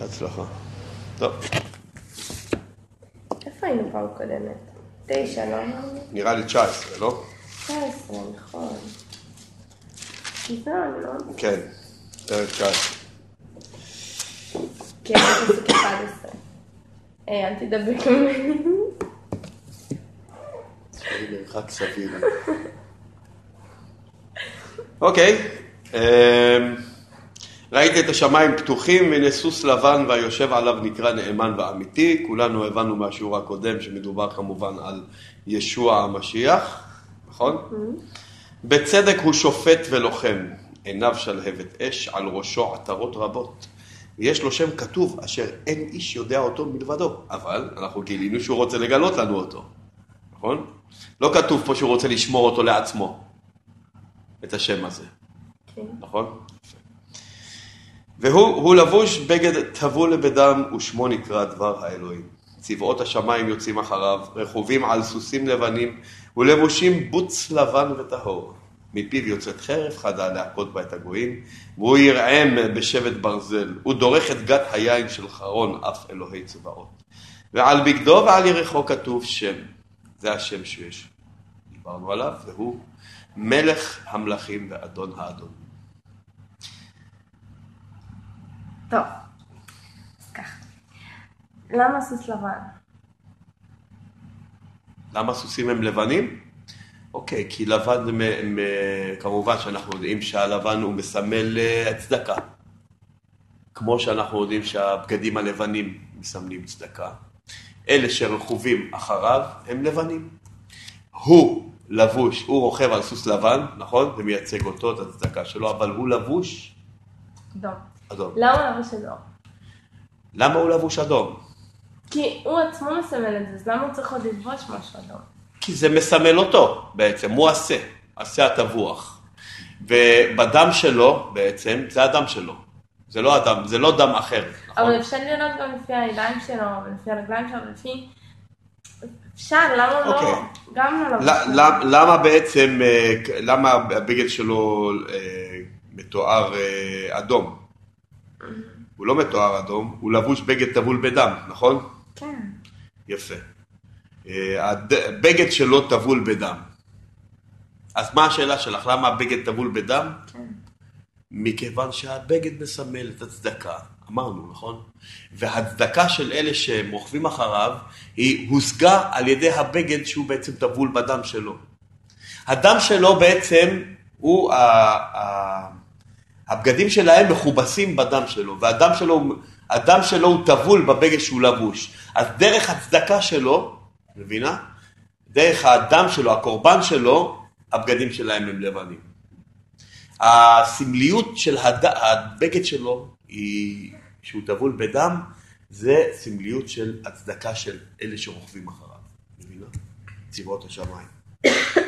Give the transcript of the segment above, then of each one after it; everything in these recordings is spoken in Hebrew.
בהצלחה. טוב, איפה היינו פעם קודמת? תשע, לא? נראה לי 19, לא? 19, נכון. גזען, לא? כן, פרק 19. כן, זה פסוק 11. היי, אל תדבק ממני. מרחק סביר. אוקיי, ראית את השמיים פתוחים, הנה סוס לבן והיושב עליו נקרא נאמן ואמיתי. כולנו הבנו מהשיעור הקודם שמדובר כמובן על ישוע המשיח, נכון? בצדק הוא שופט ולוחם, עיניו שלהבת אש, על ראשו עטרות רבות. ויש לו שם כתוב אשר אין איש יודע אותו מלבדו, אבל אנחנו גילינו שהוא רוצה לגלות לנו אותו, נכון? לא כתוב פה שהוא רוצה לשמור אותו לעצמו, את השם הזה, כן. נכון? והוא הוא לבוש בגד טבול בדם ושמו נקרא דבר האלוהים. צבאות השמיים יוצאים אחריו, רכובים על סוסים לבנים ולבושים בוץ לבן וטהור. מפיו יוצאת חרב חדה להכות בה את הגויים, והוא ירעם בשבט ברזל, הוא דורך את גת היין של חרון אף אלוהי צבאות. ועל בגדו ועל ירחו כתוב שם, זה השם שיש, דיברנו עליו, והוא מלך המלכים ואדון האדון. טוב, אז ככה. למה סוס לבן? למה סוסים הם לבנים? אוקיי, כי לבן, זה מ- מ- כמובן שאנחנו יודעים שהלבן הוא מסמל אה, צדקה. כמו שאנחנו יודעים שהבגדים הלבנים מסמלים צדקה. אלה שרכובים אחריו הם לבנים. הוא לבוש, הוא רוכב על סוס לבן, נכון? זה מייצג אותו, את הצדקה שלו, אבל הוא לבוש אדום. אדום. למה הוא לבוש אדום? למה הוא לבוש אדום? כי הוא עצמו מסמל את זה, אז למה הוא צריך עוד ללבוש משהו אדום? כי זה מסמל אותו בעצם, הוא עשה, עשה הטבוח. ובדם שלו בעצם, זה הדם שלו. זה לא הדם, זה לא דם אחר, נכון? אבל אפשר לראות גם לפי הידיים שלו, ולפי הרגליים שלו, ולפי... אפשר, למה לא? אוקיי. גם לא לבוש. ל- למ- למה בעצם, אה, למה הבגד שלו אה, מתואר אה, אדום? הוא לא מתואר אדום, הוא לבוש בגד טבול בדם, נכון? כן. יפה. אה, הבגד שלו טבול בדם. אז מה השאלה שלך? למה הבגד טבול בדם? כן. מכיוון שהבגד מסמל את הצדקה, אמרנו, נכון? והצדקה של אלה שהם רוכבים אחריו, היא הושגה על ידי הבגד שהוא בעצם טבול בדם שלו. הדם שלו בעצם הוא, ה- הבגדים שלהם מכובסים בדם שלו, והדם שלו, הדם שלו הוא טבול בבגד שהוא לבוש. אז דרך הצדקה שלו, מבינה? דרך הדם שלו, הקורבן שלו, הבגדים שלהם הם לבנים. הסמליות של הד... הבגד שלו, היא, שהוא טבול בדם, זה סמליות של הצדקה של אלה שרוכבים אחריו. מבינה? צבאות השמיים.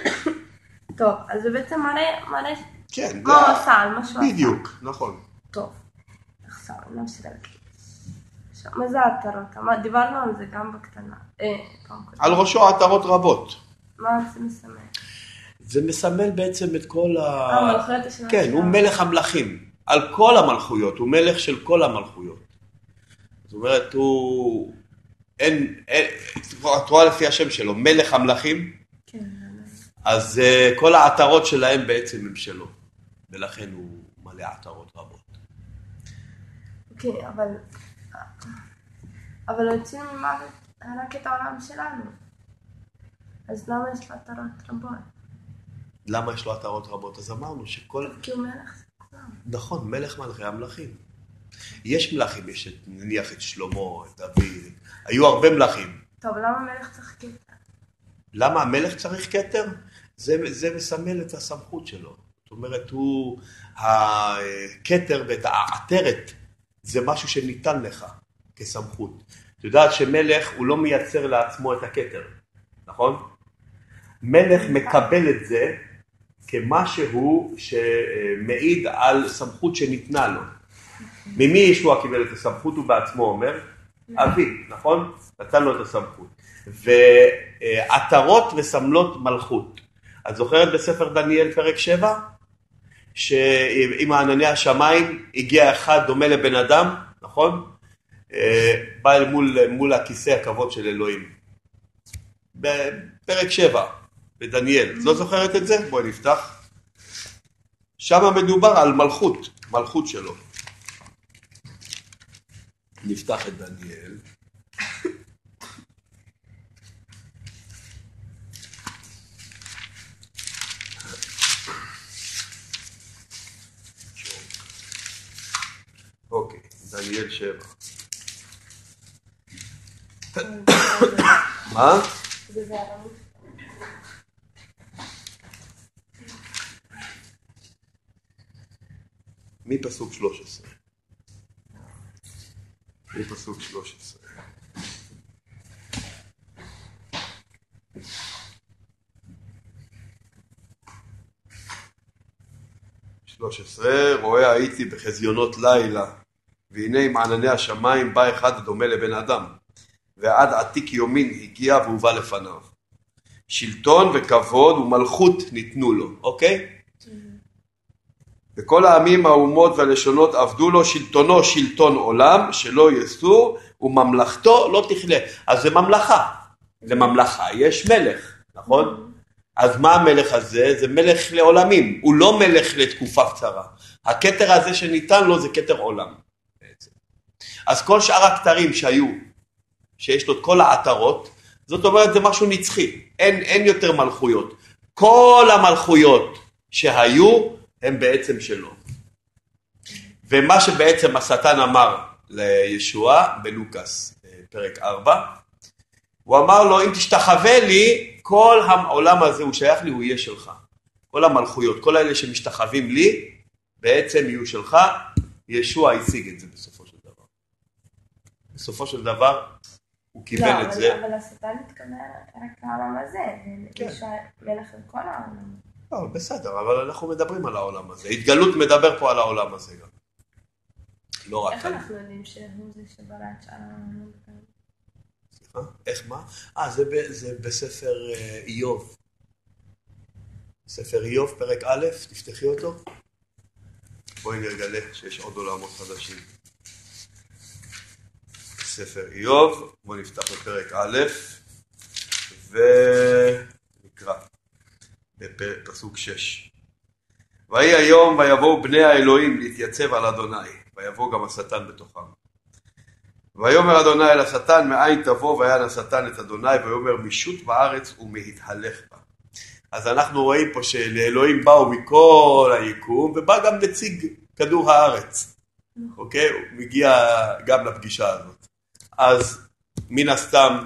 טוב, אז זה בעצם מראה, מראה כן, על מה שהוא עשה. בדיוק, נכון. טוב, עכשיו, נמשיך להקריא. עכשיו, מה זה העטרות? אמר- דיברנו על זה גם בקטנה. אה. על ראשו עטרות רבות. מה זה מסמל? זה מסמל בעצם את כל ה... אה, מלכויות השנה כן, שלנו. הוא מלך המלכים. על כל המלכויות, הוא מלך של כל המלכויות. זאת אומרת, הוא... אין... אין... את רואה לפי השם שלו, מלך המלכים, כן, זה- אז uh, כל העטרות שלהם בעצם הם שלו. ולכן הוא מלא עטרות רבות. אוקיי, אבל... אבל הציל ממוות רק את העולם שלנו. אז למה יש לו עטרות רבות? למה יש לו עטרות רבות? אז אמרנו שכל... כי הוא מלך של כולם. נכון, מלך מלכי המלכים. יש מלכים, יש את, נניח את שלמה, את דוד, היו הרבה מלכים. טוב, למה מלך צריך כתר? למה המלך צריך כתר? זה, זה מסמל את הסמכות שלו. אומרת, הוא, הכתר ואת העטרת זה משהו שניתן לך כסמכות. את יודעת שמלך הוא לא מייצר לעצמו את הכתר, נכון? מלך מקבל את זה כמשהו שמעיד על סמכות שניתנה לו. ממי ישוע קיבל את הסמכות? הוא בעצמו אומר, אבי, נכון? נתן לו את הסמכות. ועטרות מסמלות מלכות. את זוכרת בספר דניאל פרק 7? שעם הענני השמיים הגיע אחד דומה לבן אדם, נכון? אה, בא אל מול, מול הכיסא הכבוד של אלוהים. בפרק 7, בדניאל. לא זוכרת את זה? בואי נפתח. שם מדובר על מלכות, מלכות שלו. נפתח את דניאל. אוקיי, דניאל שבע. מה? מפסוק 13. מפסוק 13. שלוש עשרה, רואה הייתי בחזיונות לילה, והנה עם ענני השמיים בא אחד הדומה לבן אדם, ועד עתיק יומין הגיע והובא לפניו. שלטון וכבוד ומלכות ניתנו לו, אוקיי? וכל העמים, האומות והלשונות עבדו לו, שלטונו שלטון עולם, שלא יסור, וממלכתו לא תכלה. אז זה ממלכה. זה ממלכה, יש מלך, נכון? אז מה המלך הזה? זה מלך לעולמים, הוא לא מלך לתקופה קצרה. הכתר הזה שניתן לו זה כתר עולם. אז כל שאר הכתרים שהיו, שיש לו את כל העטרות, זאת אומרת זה משהו נצחי, אין, אין יותר מלכויות. כל המלכויות שהיו הם בעצם שלו. ומה שבעצם השטן אמר לישוע בלוקאס פרק 4, הוא אמר לו אם תשתחווה לי כל העולם הזה הוא שייך לי הוא יהיה שלך. כל המלכויות, כל אלה שמשתחווים לי בעצם יהיו שלך, ישוע השיג את זה דבר. בסופו של דבר הוא קיבל לא, את אבל- זה. אבל השטן מתכוון רק לעולם הזה, כן. מלך לכל העולם. לא, בסדר, אבל אנחנו מדברים על העולם הזה. התגלות מדבר פה על העולם הזה גם. לא רק איך. אנחנו יודעים שהוא זה שברא את שאר העולם? סליחה? איך מה? אה, זה, ב, זה בספר אה, איוב. ספר איוב, פרק א', תפתחי אותו. בואי נגלה שיש עוד עולמות חדשים. ספר איוב, בואי נפתח בפרק א', ונקרא בפסוק 6. ויהי היום ויבואו בני האלוהים להתייצב על אדוני, ויבוא גם השטן בתוכם. ויאמר אדוני אל השטן מאין תבוא ויען השטן את אדוני ויאמר משוט בארץ ומהתהלך בה. אז אנחנו רואים פה שלאלוהים באו מכל היקום ובא גם נציג כדור הארץ. אוקיי? הוא מגיע גם לפגישה הזאת. אז מן הסתם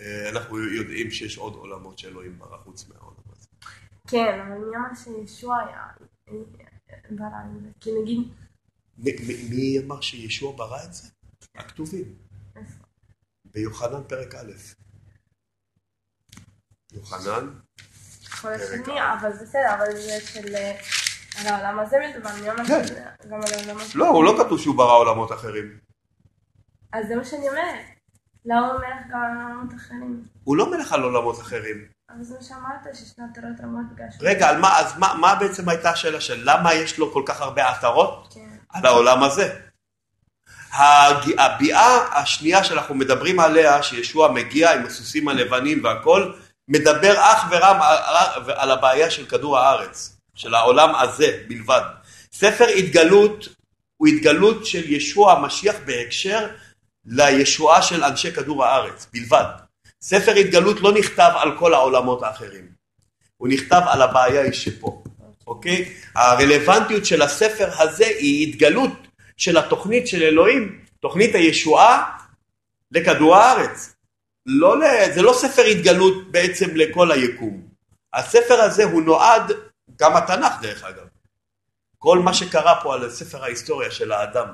אה, אנחנו יודעים שיש עוד עולמות שאלוהים ברא חוץ מהעולם הזה. כן, אבל מי אמר שישוע היה אה, ברא את זה? כי נגיד, מי אמר שישוע ברא את זה? הכתובים. ביוחנן פרק א'. יוחנן, יכול להיות פרק שני, אבל בסדר, אבל זה של... אה, על העולם הזה מדובר, מי אמר כן. גם על העולם הזה? לא, הוא לא כתוב שהוא ברא עולמות אחרים. אז זה מה שאני אומרת. למה הוא מלך גם על עולמות אחרים? הוא לא מלך על עולמות אחרים. אבל זה מה שאמרת, שישנה תורות רבות בגלל. רגע, על מה, אז מה, מה בעצם הייתה השאלה של למה יש לו כל כך הרבה עטרות כן. על העולם הזה? הביאה השנייה שאנחנו מדברים עליה, שישוע מגיע עם הסוסים הלבנים והכל, מדבר אך על- על הבעיה של כדור הארץ, של העולם הזה בלבד. ספר התגלות הוא התגלות של ישוע המשיח בהקשר לישועה של אנשי כדור הארץ בלבד. ספר התגלות לא נכתב על כל העולמות האחרים, הוא נכתב על הבעיה היא שפה, אוקיי? הרלוונטיות של הספר הזה היא התגלות של התוכנית של אלוהים, תוכנית הישועה לכדור הארץ. לא, זה לא ספר התגלות בעצם לכל היקום. הספר הזה הוא נועד, גם התנ"ך דרך אגב. כל מה שקרה פה על ספר ההיסטוריה של האדם,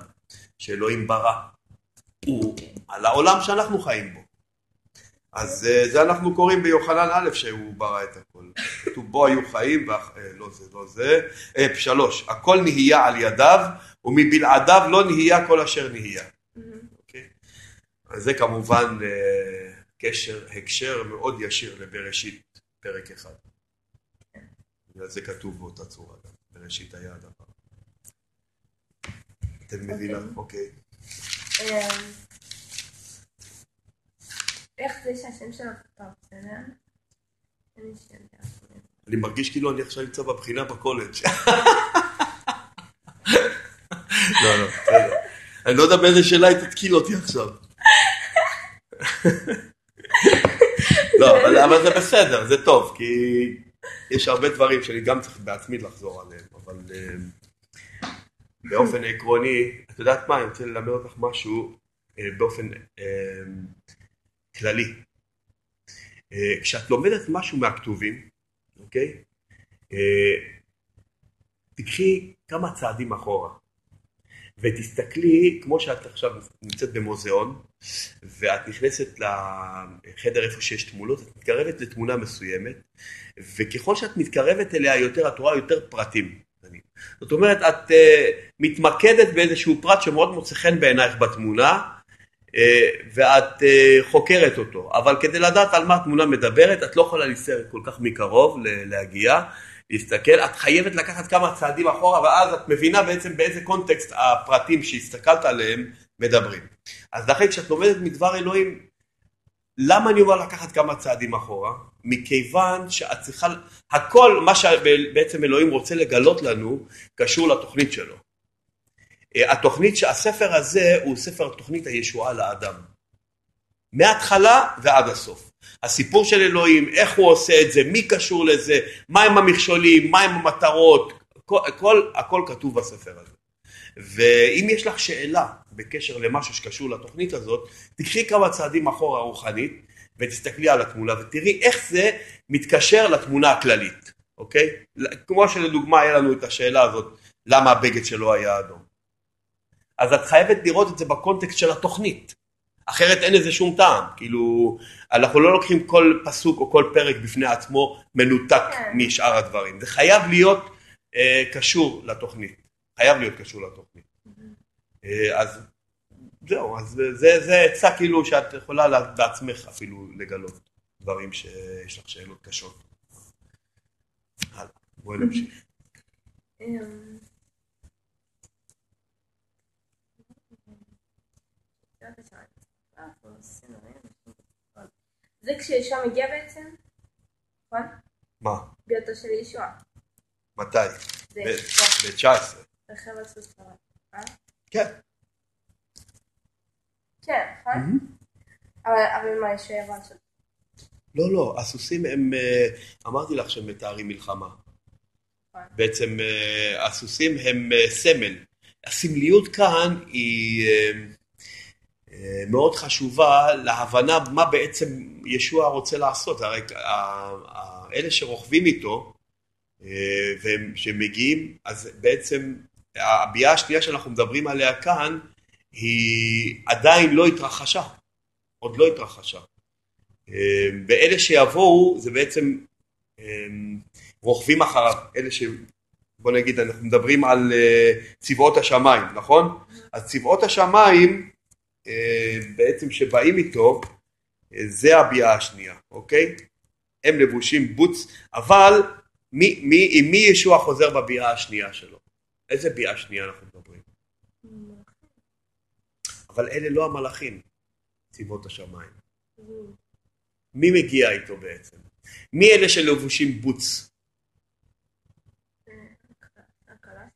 שאלוהים ברא, על העולם שאנחנו חיים בו. אז אה, זה אנחנו קוראים ביוחנן א' שהוא ברא את הכל. כתוב בו היו חיים, ואח... אה, לא זה, לא זה. אה, שלוש, הכל נהיה על ידיו, ומבלעדיו לא נהיה כל אשר נהיה. אוקיי? אז זה כמובן קשר, הקשר מאוד ישיר לבראשית, פרק אחד. בגלל זה כתוב באותה צורה גם, בראשית היה הדבר. אתם מבינים? אוקיי. אמ, איך זה שהשם שלו דעה. אני מרגיש כאילו אני עכשיו נמצא בבחינה בקולג'. לא, לא, בסדר. אני לא יודע באיזה שאלה היא תתקיל אותי עכשיו. לא, אבל, אבל זה בסדר, זה טוב, כי יש הרבה דברים שאני גם צריך בעצמי לחזור עליהם, אבל אה, באופן עקרוני, את יודעת מה, אני רוצה ללמד אותך משהו אה, באופן אה, כללי. אה, כשאת לומדת משהו מהכתובים, אוקיי? תקחי כמה צעדים אחורה, ותסתכלי, כמו שאת עכשיו נמצאת במוזיאון, ואת נכנסת לחדר איפה שיש תמונות, את מתקרבת לתמונה מסוימת, וככל שאת מתקרבת אליה יותר, את רואה יותר פרטים. זאת אומרת, את uh, מתמקדת באיזשהו פרט שמאוד מוצא חן בעינייך בתמונה, uh, ואת uh, חוקרת אותו. אבל כדי לדעת על מה התמונה מדברת, את לא יכולה להסתכל כל כך מקרוב להגיע, להסתכל, את חייבת לקחת כמה צעדים אחורה, ואז את מבינה בעצם באיזה קונטקסט הפרטים שהסתכלת עליהם מדברים. אז לכן כשאת לומדת מדבר אלוהים, למה אני אומר לקחת כמה צעדים אחורה? מכיוון שאת צריכה, הכל מה שבעצם אלוהים רוצה לגלות לנו קשור לתוכנית שלו. אה, התוכנית, הספר הזה הוא ספר תוכנית הישועה לאדם. מההתחלה ועד הסוף. הסיפור של אלוהים, איך הוא עושה את זה, מי קשור לזה, מהם המכשולים, מהם המטרות, הכל, הכל, כתוב בספר הזה. ואם יש לך שאלה בקשר למשהו שקשור לתוכנית הזאת, תקחי כמה צעדים אחורה רוחנית ותסתכלי על התמונה ותראי איך זה מתקשר לתמונה הכללית, אוקיי? כמו שלדוגמה היה לנו את השאלה הזאת, למה הבגד שלו היה אדום. אז את חייבת לראות את זה בקונטקסט של התוכנית, אחרת אין לזה שום טעם, כאילו אנחנו לא לוקחים כל פסוק או כל פרק בפני עצמו מנותק כן. משאר הדברים, זה חייב להיות אה, קשור לתוכנית. חייב להיות קשור לתוכנית. אה, אז זהו, אז זה עצה כאילו שאת יכולה בעצמך אפילו לגלות דברים שיש לך שאלות קשות. הלאה, בואי נמשיך. זה כשישוע מגיע בעצם? נכון? מה? ביתו של ישוע. מתי? ב-19. רכב על אה? כן. כן, נכון? אבל מה, יש יוון של... לא, לא, הסוסים הם, אה, אמרתי לך שהם מתארים מלחמה. נכון. בעצם אה, הסוסים הם סמל. הסמליות כאן היא מאוד חשובה להבנה מה בעצם ישוע רוצה לעשות. הרי אלה שרוכבים איתו, וכשהם אז בעצם הביאה השנייה שאנחנו מדברים עליה כאן היא עדיין לא התרחשה, עוד לא התרחשה. אמ, ואלה שיבואו זה בעצם אמ, רוכבים אחריו, אלה ש... בוא נגיד אנחנו מדברים על אה, צבאות השמיים, נכון? אז צבאות השמיים אה, בעצם שבאים איתו אה, זה הביאה השנייה, אוקיי? הם לבושים בוץ, אבל מי, מי, עם מי ישוע חוזר בביאה השנייה שלו? איזה ביאה שנייה אנחנו מדברים? אבל אלה לא המלאכים, צבאות השמיים. מי מגיע איתו בעצם? מי אלה שלבושים בוץ?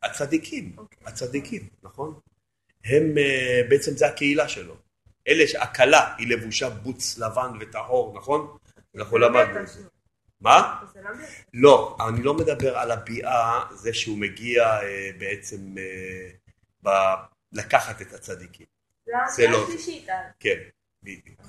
הצדיקים, הצדיקים, נכון? הם אה, בעצם זה הקהילה שלו. אלה שהכלה היא לבושה בוץ לבן וטהור, נכון? אנחנו למדנו את זה. מה? לא, אני לא מדבר על הביאה, זה שהוא מגיע אה, בעצם אה, לקחת את הצדיקים. זה לא זה. כן, בדיוק.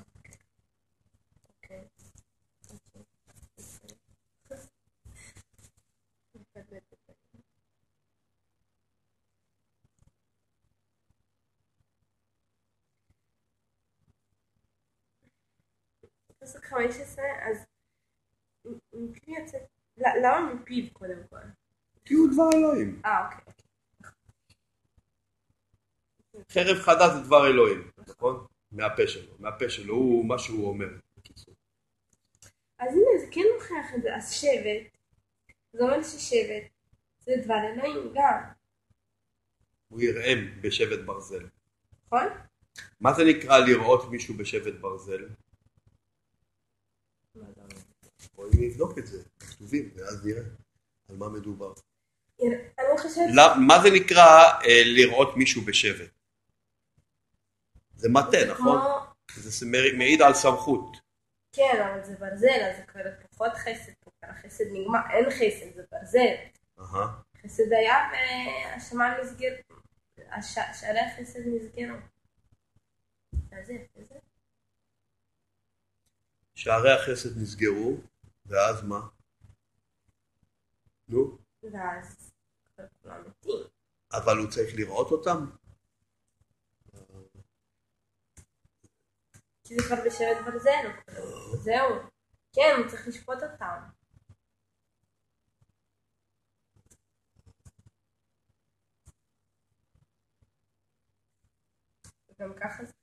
פסוק 15, אז מפי יוצא, למה מפיו קודם כל? כי הוא דבר אלוהים. אה, אוקיי. חרב חדה זה דבר אלוהים, נכון? מהפה שלו, מהפה שלו, הוא מה שהוא אומר. אז הנה, זה כן מוכיח את זה, אז שבט, זה אומר ששבט זה דבר אלוהים גם. הוא יראם בשבט ברזל. נכון? מה זה נקרא לראות מישהו בשבט ברזל? בואי נבדוק את זה, כתובים, ואז נראה על מה מדובר. לא, מה זה נקרא אה, לראות מישהו בשבט? זה מטה, נכון? זה מעיד על סמכות. כן, אבל זה ברזל, אז זה כבר פחות חסד החסד נגמר, אין חסד, זה ברזל. חסד היה והשמיים נסגר, הש- שערי החסד נסגרו. שערי החסד נסגרו, ואז מה? נו, ואז כולם מתים. אבל הוא צריך לראות אותם? כי זה כבר בשבט ברזל, זהו. כן, הוא צריך לשפוט אותם. גם ככה זה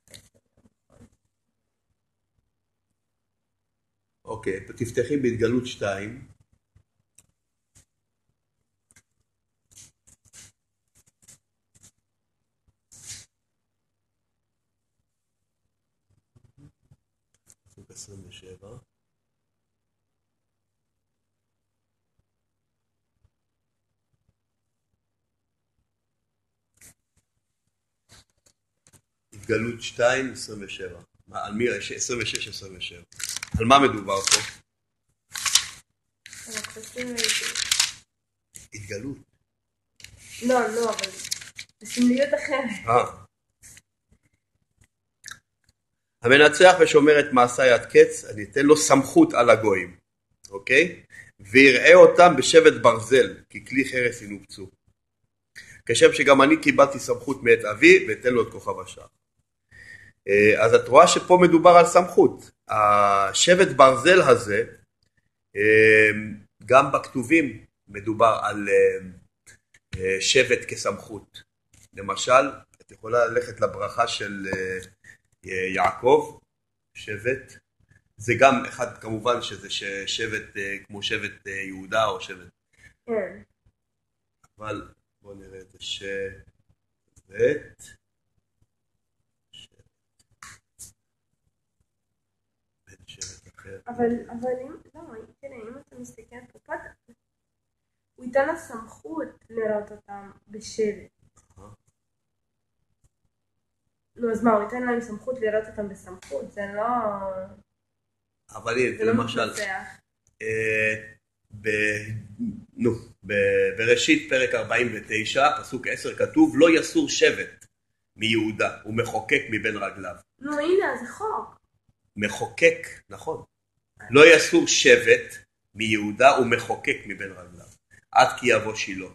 אוקיי, תפתחי בהתגלות 2. פסוק 27. התגלות 2, 27. מה, על מי? 26, 27. על מה מדובר פה? התגלות. לא, לא, אבל בסמליות אחרת. אה. המנצח ושומר את מעשיי עד קץ, אני אתן לו סמכות על הגויים, אוקיי? ויראה אותם בשבט ברזל, כי כלי חרס ינופצו. כשם שגם אני קיבלתי סמכות מאת אבי, ואתן לו את כוכב השער. אה, אז את רואה שפה מדובר על סמכות. השבט ברזל הזה, אה, גם בכתובים מדובר על אה, אה, שבט כסמכות. למשל, את יכולה ללכת לברכה של אה, אה, יעקב, שבט. זה גם אחד כמובן שזה שבט כמו שבט יהודה או שבט, כן. אבל בואו נראה את זה, שבט. שבט. בן שבט אחר. אבל, אבל אם, לא, תראה, אם אתה מסתכל פה אתה- הוא ייתן לה סמכות לראות אותם בשבט. נו, אז מה, הוא ייתן להם סמכות לראות אותם בסמכות? זה לא... אבל הנה, זה לא למשל. אה. נו, בראשית פרק 49, פסוק 10 כתוב, לא יסור שבט מיהודה, הוא מחוקק מבין רגליו. נו, הנה, זה חוק. מחוקק, נכון. לא יסור שבט מיהודה, הוא מחוקק מבין רגליו. עד כי יבוא שילה.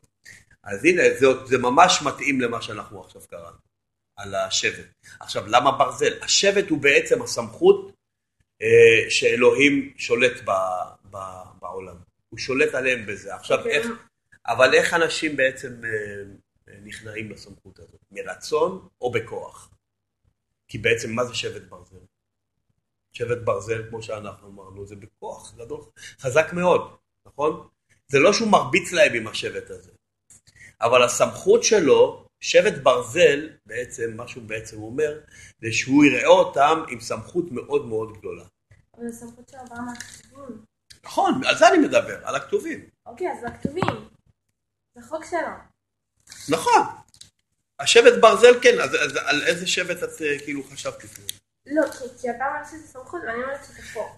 אז הנה, זה, זה ממש מתאים למה שאנחנו עכשיו קראנו, על השבט. עכשיו, למה ברזל? השבט הוא בעצם הסמכות אה, שאלוהים שולט ב, ב, בעולם. הוא שולט עליהם בזה. עכשיו, איך, אבל איך אנשים בעצם אה, אה, נכנעים לסמכות הזאת? מרצון או בכוח? כי בעצם מה זה שבט ברזל? שבט ברזל, כמו שאנחנו אמרנו, זה בכוח גדול, חזק מאוד, נכון? זה לא שהוא מרביץ להם עם השבט הזה, אבל הסמכות שלו, שבט ברזל, בעצם, מה שהוא בעצם אומר, זה שהוא יראה אותם עם סמכות מאוד מאוד גדולה. אבל הסמכות שלו באה מהכתובים. נכון, על זה אני מדבר, על הכתובים. אוקיי, אז הכתובים. זה חוק שלו. נכון. השבט ברזל כן, אז, אז על איזה שבט את אה, כאילו חשבת לפני? לא, כי, אתה אומר שזה סמכות ואני אומרת שזה חוק.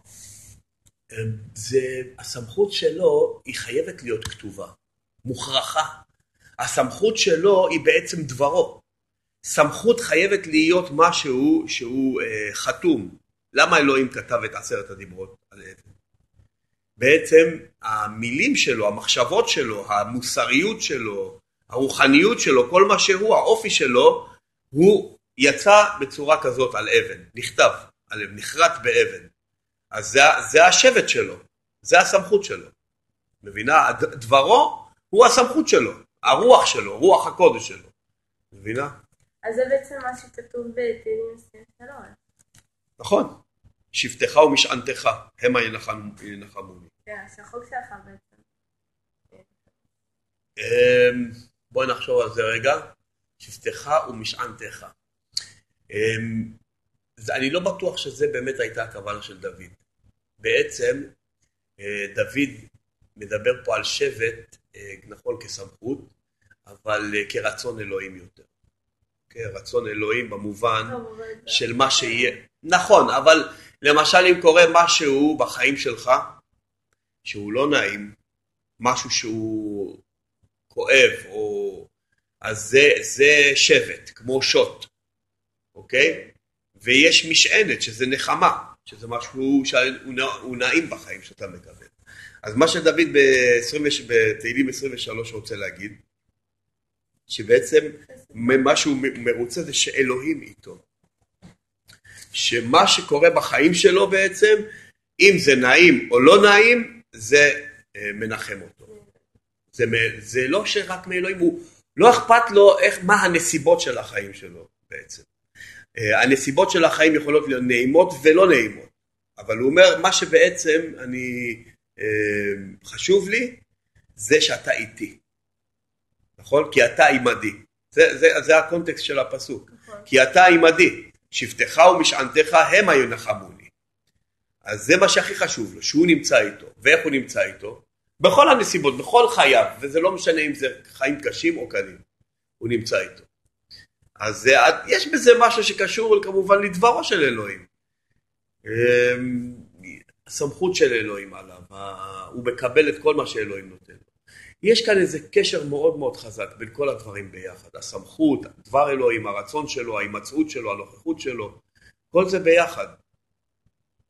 זה, הסמכות שלו היא חייבת להיות כתובה, מוכרחה. הסמכות שלו היא בעצם דברו. סמכות חייבת להיות משהו שהוא אה, חתום. למה אלוהים כתב את עשרת הדיברות על אבן? בעצם המילים שלו, המחשבות שלו, המוסריות שלו, הרוחניות שלו, כל מה שהוא, האופי שלו, הוא יצא בצורה כזאת על אבן, נכתב על אבן, נחרט באבן. אז זה, זה השבט שלו, זה הסמכות שלו. מבינה? דברו הוא הסמכות שלו, הרוח שלו, רוח הקודש שלו. מבינה? אז זה בעצם מה שכתוב בתהילים 23. נכון. שבטך ומשענתך, המה ינחמוני. כן, שהחוק שלך בעצם. אמ, בואי נחשוב על זה רגע. שבטך ומשענתך. אמ, אני לא בטוח שזה באמת הייתה הכוונה של דוד. בעצם אה, דוד מדבר פה על שבט, אה, נכון, כסמכות, אבל אה, כרצון אלוהים יותר. כרצון אלוהים במובן של מה שיהיה. נכון, אבל למשל אם קורה משהו בחיים שלך שהוא לא נעים, משהו שהוא כואב, או... אז זה, זה שבט, כמו שוט, אוקיי? ויש משענת, שזה נחמה, שזה משהו שהוא נעים בחיים שאתה מקבל. אז מה שדוד בתהילים 23 רוצה להגיד, שבעצם מה שהוא מרוצה זה שאלוהים איתו. שמה שקורה בחיים שלו בעצם, אם זה נעים או לא נעים, זה אה, מנחם אותו. זה, זה לא שרק מאלוהים, הוא לא אכפת לו איך, מה הנסיבות של החיים שלו בעצם. אה, הנסיבות של החיים יכולות להיות נעימות ולא נעימות, אבל הוא אומר מה שבעצם אני, אה, חשוב לי זה שאתה איתי, נכון? כי אתה עימדי, זה, זה, זה הקונטקסט של הפסוק, נכון. כי אתה עימדי, שבטך ומשענתך הם הינחמוני. אז זה מה שהכי חשוב לו, שהוא נמצא איתו, ואיך הוא נמצא איתו? בכל הנסיבות, בכל חייו, וזה לא משנה אם זה חיים קשים או קלים, הוא נמצא איתו. אז יש בזה משהו שקשור כמובן לדברו של אלוהים. אמ, הסמכות של אלוהים עליו, הוא מקבל את כל מה שאלוהים נותן לו. יש כאן איזה קשר מאוד מאוד חזק בין כל הדברים ביחד, הסמכות, דבר אלוהים, הרצון שלו, ההימצאות שלו, הנוכחות שלו, כל זה ביחד.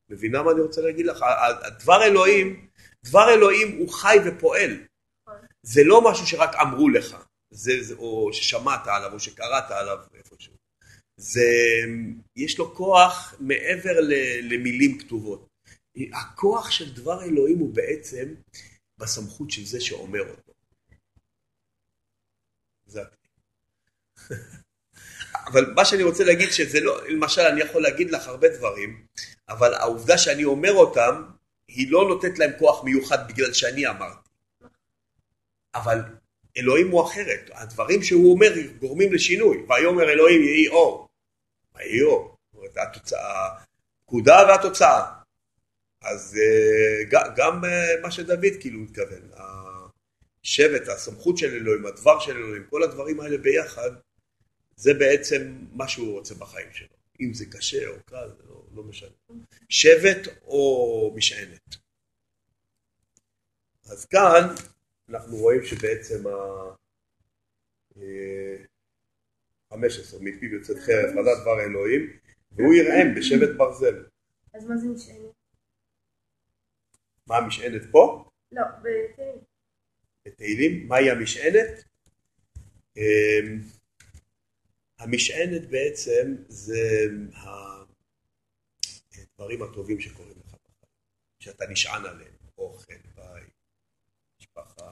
מבינה מה אני רוצה להגיד לך? הדבר אלוהים, דבר אלוהים הוא חי ופועל. זה לא משהו שרק אמרו לך, זה, זה, או ששמעת עליו, או שקראת עליו איפשהו. זה, יש לו כוח מעבר למילים כתובות. הכוח של דבר אלוהים הוא בעצם בסמכות של זה שאומר אותו. אבל מה שאני רוצה להגיד שזה לא, למשל אני יכול להגיד לך הרבה דברים, אבל העובדה שאני אומר אותם, היא לא נותנת להם כוח מיוחד בגלל שאני אמרתי. אבל אלוהים הוא אחרת, הדברים שהוא אומר גורמים לשינוי, ויאמר אלוהים יהי אור, ויהי אור, זאת אומרת התוצאה, הפקודה והתוצאה, אז אה, גם אה, מה שדוד כאילו מתכוון, השבט, הסמכות של אלוהים, הדבר של אלוהים, כל הדברים האלה ביחד, זה בעצם מה שהוא רוצה בחיים שלו. אם זה קשה או קל, לא, לא משנה. שבט או משענת. אז כאן אנחנו רואים שבעצם ה... 15, אה, מפיו יוצאת חרב, חדת דבר אלוהים, והוא יראם בשבט ברזל. אז מה זה משענת? מה המשענת פה? לא, בתהילים. בתהילים? מהי המשענת? אמ, המשענת בעצם זה הדברים הטובים שקורים לך בחיים, שאתה נשען עליהם, אוכל, בית, משפחה,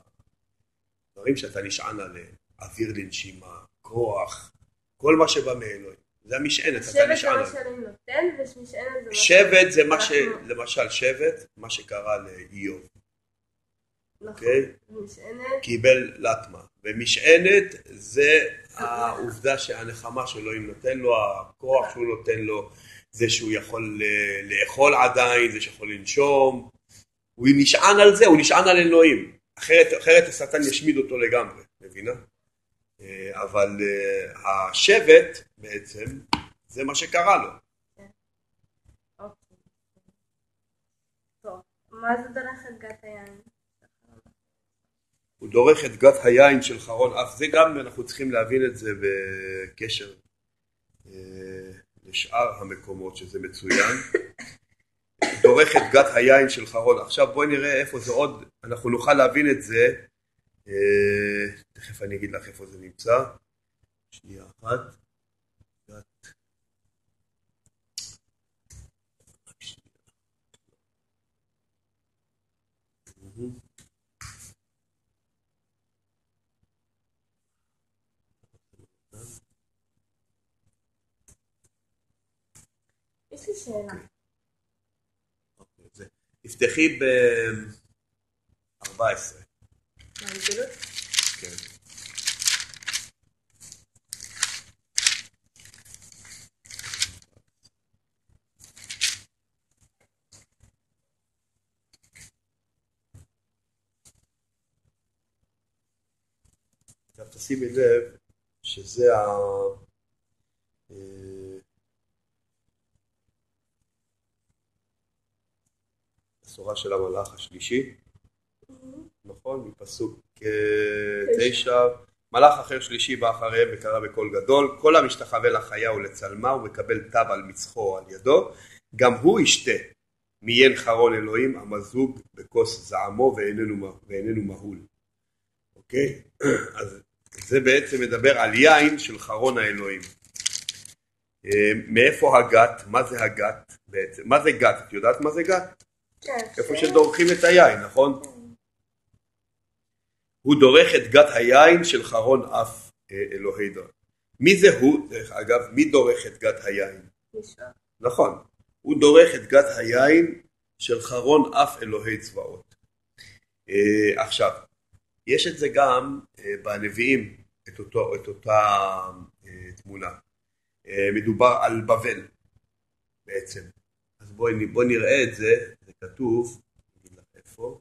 דברים שאתה נשען עליהם, אוויר לנשימה, כוח, כל מה שבא מאלוהים. זה המשענת, אתה נשען עליו. שבט זה מה שאני נותן, ומשענת זה מה שבט זה מה ש... למשל שבט, מה שקרה לאיוב. נכון, אוקיי? קיבל לטמה. ומשענת זה העובדה שהנחמה שאלוהים נותן לו, הכוח שהוא נותן לו, זה שהוא יכול לאכול עדיין, זה שיכול לנשום. הוא נשען על זה, הוא נשען על אלוהים. אחרת, אחרת השטן ישמיד אותו לגמרי, מבינה? אה, אבל אה, השבט בעצם זה מה שקרה לו. אוקיי. מה זה דרך את גת היין? הוא דורך את גת היין של חרון אף. זה גם אנחנו צריכים להבין את זה בקשר אה, לשאר המקומות שזה מצוין. דורך את גת היין של חרון. עכשיו בואי נראה איפה זה עוד, אנחנו נוכל להבין את זה. אה, תכף אני אגיד לך איפה זה נמצא. שנייה אחת. גת. יש לי שאלה. תפתחי ב-14. כן. תשימי לב שזה ה... אה, הבשורה של המלאך השלישי, נכון? מפסוק אה, תשע, מלאך אחר שלישי בא אחריהם וקרא בקול גדול, כל המשתחווה לחיה ולצלמה ומקבל תו על מצחו על ידו, גם הוא ישתה מיין חרון אלוהים המזוג בכוס זעמו ואיננו, ואיננו מהול. אוקיי? אז זה בעצם מדבר על יין של חרון האלוהים. אה, מאיפה הגת? מה זה הגת בעצם? מה זה גת? את יודעת מה זה גת? כן. איפה שדורכים את היין, נכון? הוא דורך את גת היין של חרון אף אה, אלוהי דור. מי זה הוא, דרך אגב, מי דורך את גת היין? נכון, הוא דורך את גת היין של חרון אף אלוהי צבאות. אה, עכשיו, יש את זה גם אה, בנביאים, את, אותו, את אותה תמונה. מדובר על בבל בעצם. אז בואי בוא נראה את זה כתוב, אגיד לך איפה.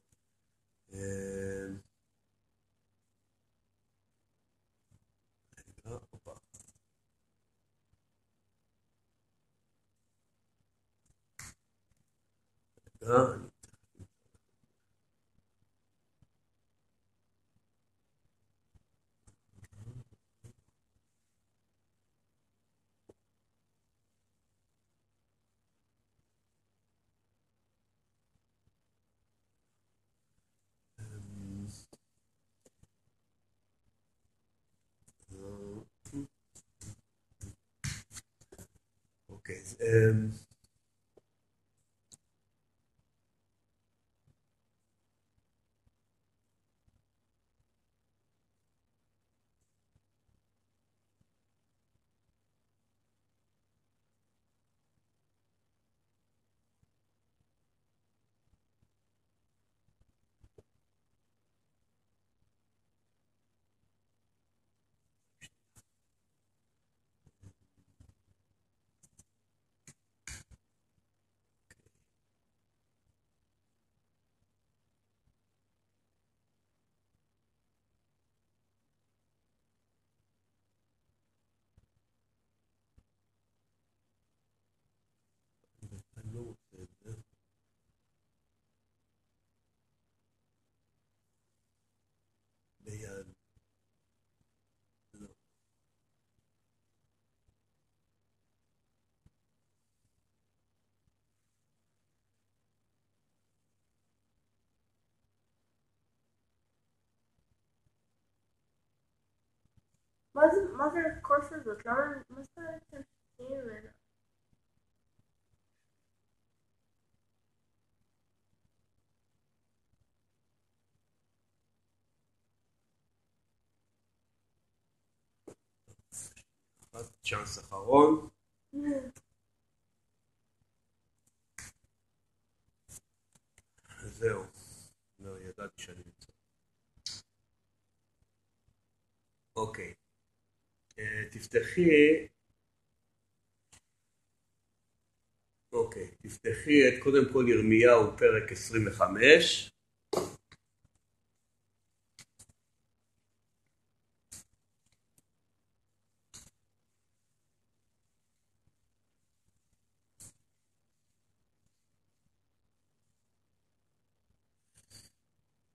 הופה. רגע, אני אוקיי, אז, אמ, אני לא מוצא את זה. ביד. לא. מה זה, הכוס הזאת? למה, מה זאת אומרת שהם שותים ממנה? צ'אנס אחרון. זהו. לא, ידעתי שאני נמצא. אוקיי. תפתחי... אוקיי, תפתחי את קודם כל ירמיהו פרק 25.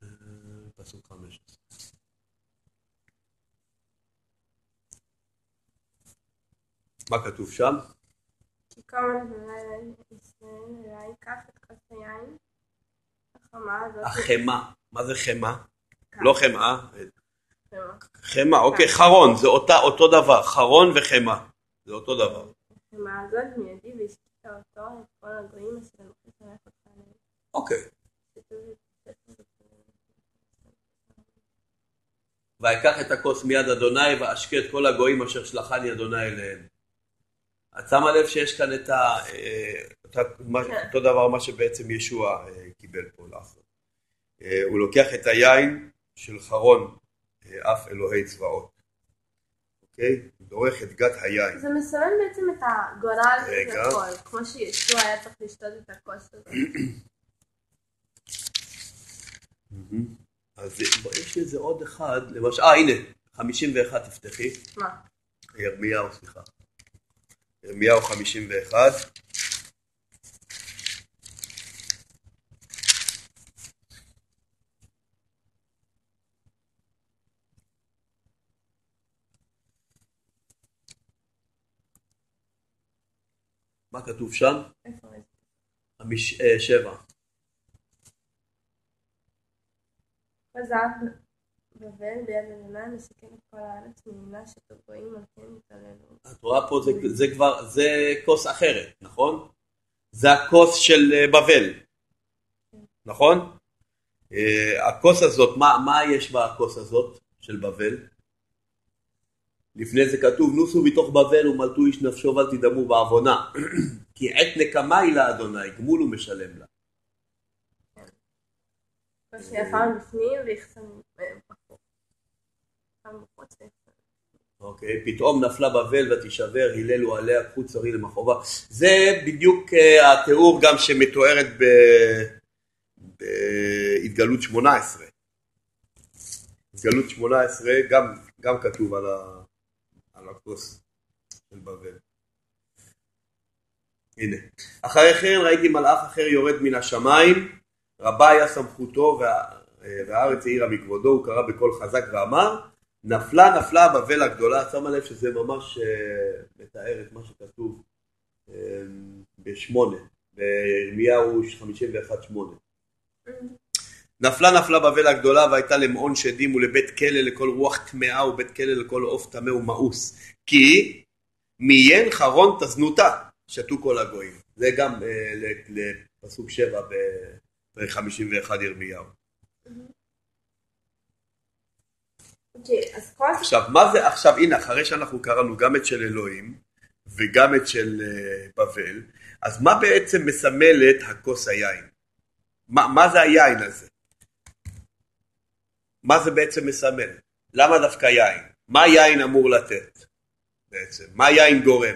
אה, פסוק 15. מה כתוב שם? כי זמן ישראל אליי, קח את כוס היין, החמה הזאת, החמאה. מה זה חמאה? לא חמאה. חמה. חמאה, אוקיי, חרון, זה אותו דבר, חרון וחמאה, זה אותו דבר. החמה הזאת מידי והשקיטה אותו את כל הגויים אשר הלכו שולח אותך אליהם. אוקיי. ויקח את הכוס מיד אדוני ואשקה את כל הגויים אשר שלחני אדוני אליהם. את שמה לב שיש כאן את ה... אה, כן. אותו דבר מה שבעצם ישוע אה, קיבל פה לעשות. אה, הוא לוקח את היין של חרון אף אלוהי צבאות. אוקיי? הוא דורך את גת היין. זה מסמן בעצם את הגורל של. הכל, כמו שישוע היה צריך לשתות את הכוס הזאת. מהמם. אז יש לי איזה עוד אחד, למשל, אה הנה, 51 תפתחי. מה? ירמיהו, סליחה. ירמיהו 51. מה כתוב שם? איפה. אה, שבע. חזק בבל ביד אדוני מסכן את כל הארץ מימנה שתגועים על כן יתעללו. את רואה פה, זה, זה כבר, זה כוס אחרת, נכון? זה הכוס של אה, בבל, נכון? אה, הכוס הזאת, מה, מה יש בכוס הזאת של בבל? לפני זה כתוב, נוסו מתוך בבל ומלטו איש נפשו ואל תדמו בעוונה, כי עת נקמה היא לאדוני, גמול הוא משלם לה. מבפנים ויחסן אוקיי, פתאום נפלה בבל ותישבר, הללו עליה, קחו צרי למחובה. זה בדיוק אה, התיאור גם שמתוארת בהתגלות 18. התגלות 18 גם, גם כתוב על, ה, על הכוס של בבל. הנה. אחרי כן ראיתי מלאך אחר יורד מן השמיים, רבה היה סמכותו וה, והארץ העירה מכבודו, הוא קרא בקול חזק ואמר, נפלה נפלה בבל הגדולה, שמה לב שזה ממש אה, מתאר את מה שכתוב אה, בשמונה, בירמיהו 51-8. נפלה נפלה בבל הגדולה והייתה למעון שדים ולבית כלא לכל רוח טמאה ובית כלא לכל עוף טמא ומאוס. כי מיין חרון תזנותה שתו כל הגויים. זה גם אה, לפסוק שבע בפרק 51 ירמיהו. אוקיי, אז כוס עכשיו, מה זה, עכשיו, הנה, אחרי שאנחנו קראנו גם את של אלוהים וגם את של אה, בבל, אז מה בעצם מסמלת הכוס היין? מה, מה זה היין הזה? מה זה בעצם מסמל? למה דווקא יין? מה יין אמור לתת בעצם? מה יין גורם?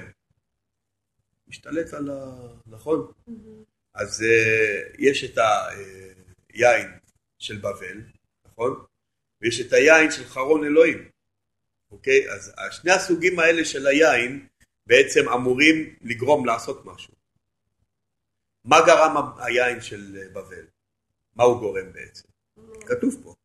משתלט על ה... נכון? אז uh, יש את היין של בבל, נכון? ויש את היין של חרון אלוהים, אוקיי? אז שני הסוגים האלה של היין בעצם אמורים לגרום לעשות משהו. מה גרם היין של בבל? מה הוא גורם בעצם? כתוב פה.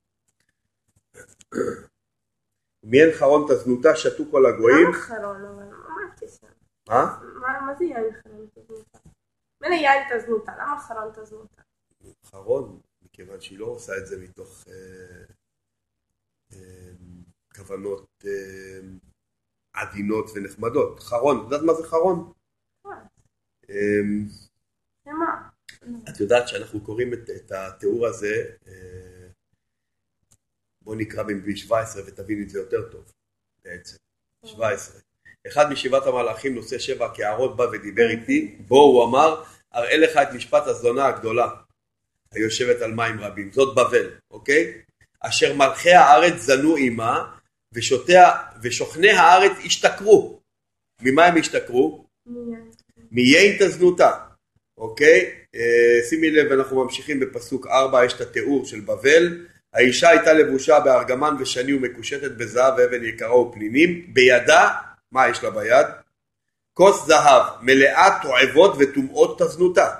מיין חרון תזנותה שתו כל הגויים. למה חרון אבל? אמרתי שם. מה? מה זה יין חרון תזנותה? מילא יין תזנותה, למה חרון תזנותה? חרון, מכיוון שהיא לא עושה את זה מתוך אה, כוונות אה, עדינות ונחמדות. חרון, את יודעת מה זה חרון? מה? אה? את יודעת שאנחנו קוראים את, את התיאור הזה, אה, בוא נקרא במבי 17 ותבין את זה יותר טוב בעצם. 17. אחד משבעת המלאכים נושא שבע קערות בא ודיבר איתי, בו הוא אמר, אראה לך את משפט הזונה הגדולה, היושבת על מים רבים, זאת בבל, אוקיי? אשר מלכי הארץ זנו עמה, ושותיה, ושוכני הארץ השתכרו. ממה הם השתכרו? מיין. מיין תזנותה, אוקיי? אה, שימי לב, אנחנו ממשיכים בפסוק 4, יש את התיאור של בבל. האישה הייתה לבושה בארגמן ושני ומקושטת בזהב ואבן יקרה ופנינים. בידה, מה יש לה ביד? כוס זהב מלאה תועבות וטומאות תזנותה.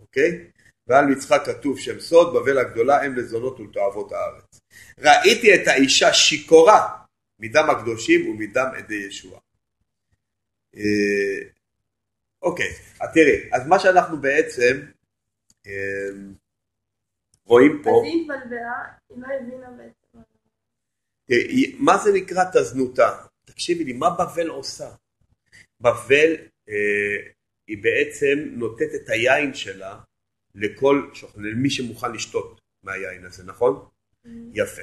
אוקיי? ועל מצחה כתוב שם סוד, בבל הגדולה אם לזונות ולתועבות הארץ. ראיתי את האישה שיכורה מדם הקדושים ומדם עדי ישוע. אה, אוקיי, אז תראי, אז מה שאנחנו בעצם אה, רואים פה, אז היא התבלבלה, היא לא הבינה בעצם. מה זה נקרא תזנותה? תקשיבי לי, מה בבל עושה? בבל אה, היא בעצם נותנת את היין שלה לכל, למי שמוכן לשתות מהיין הזה, נכון? יפה.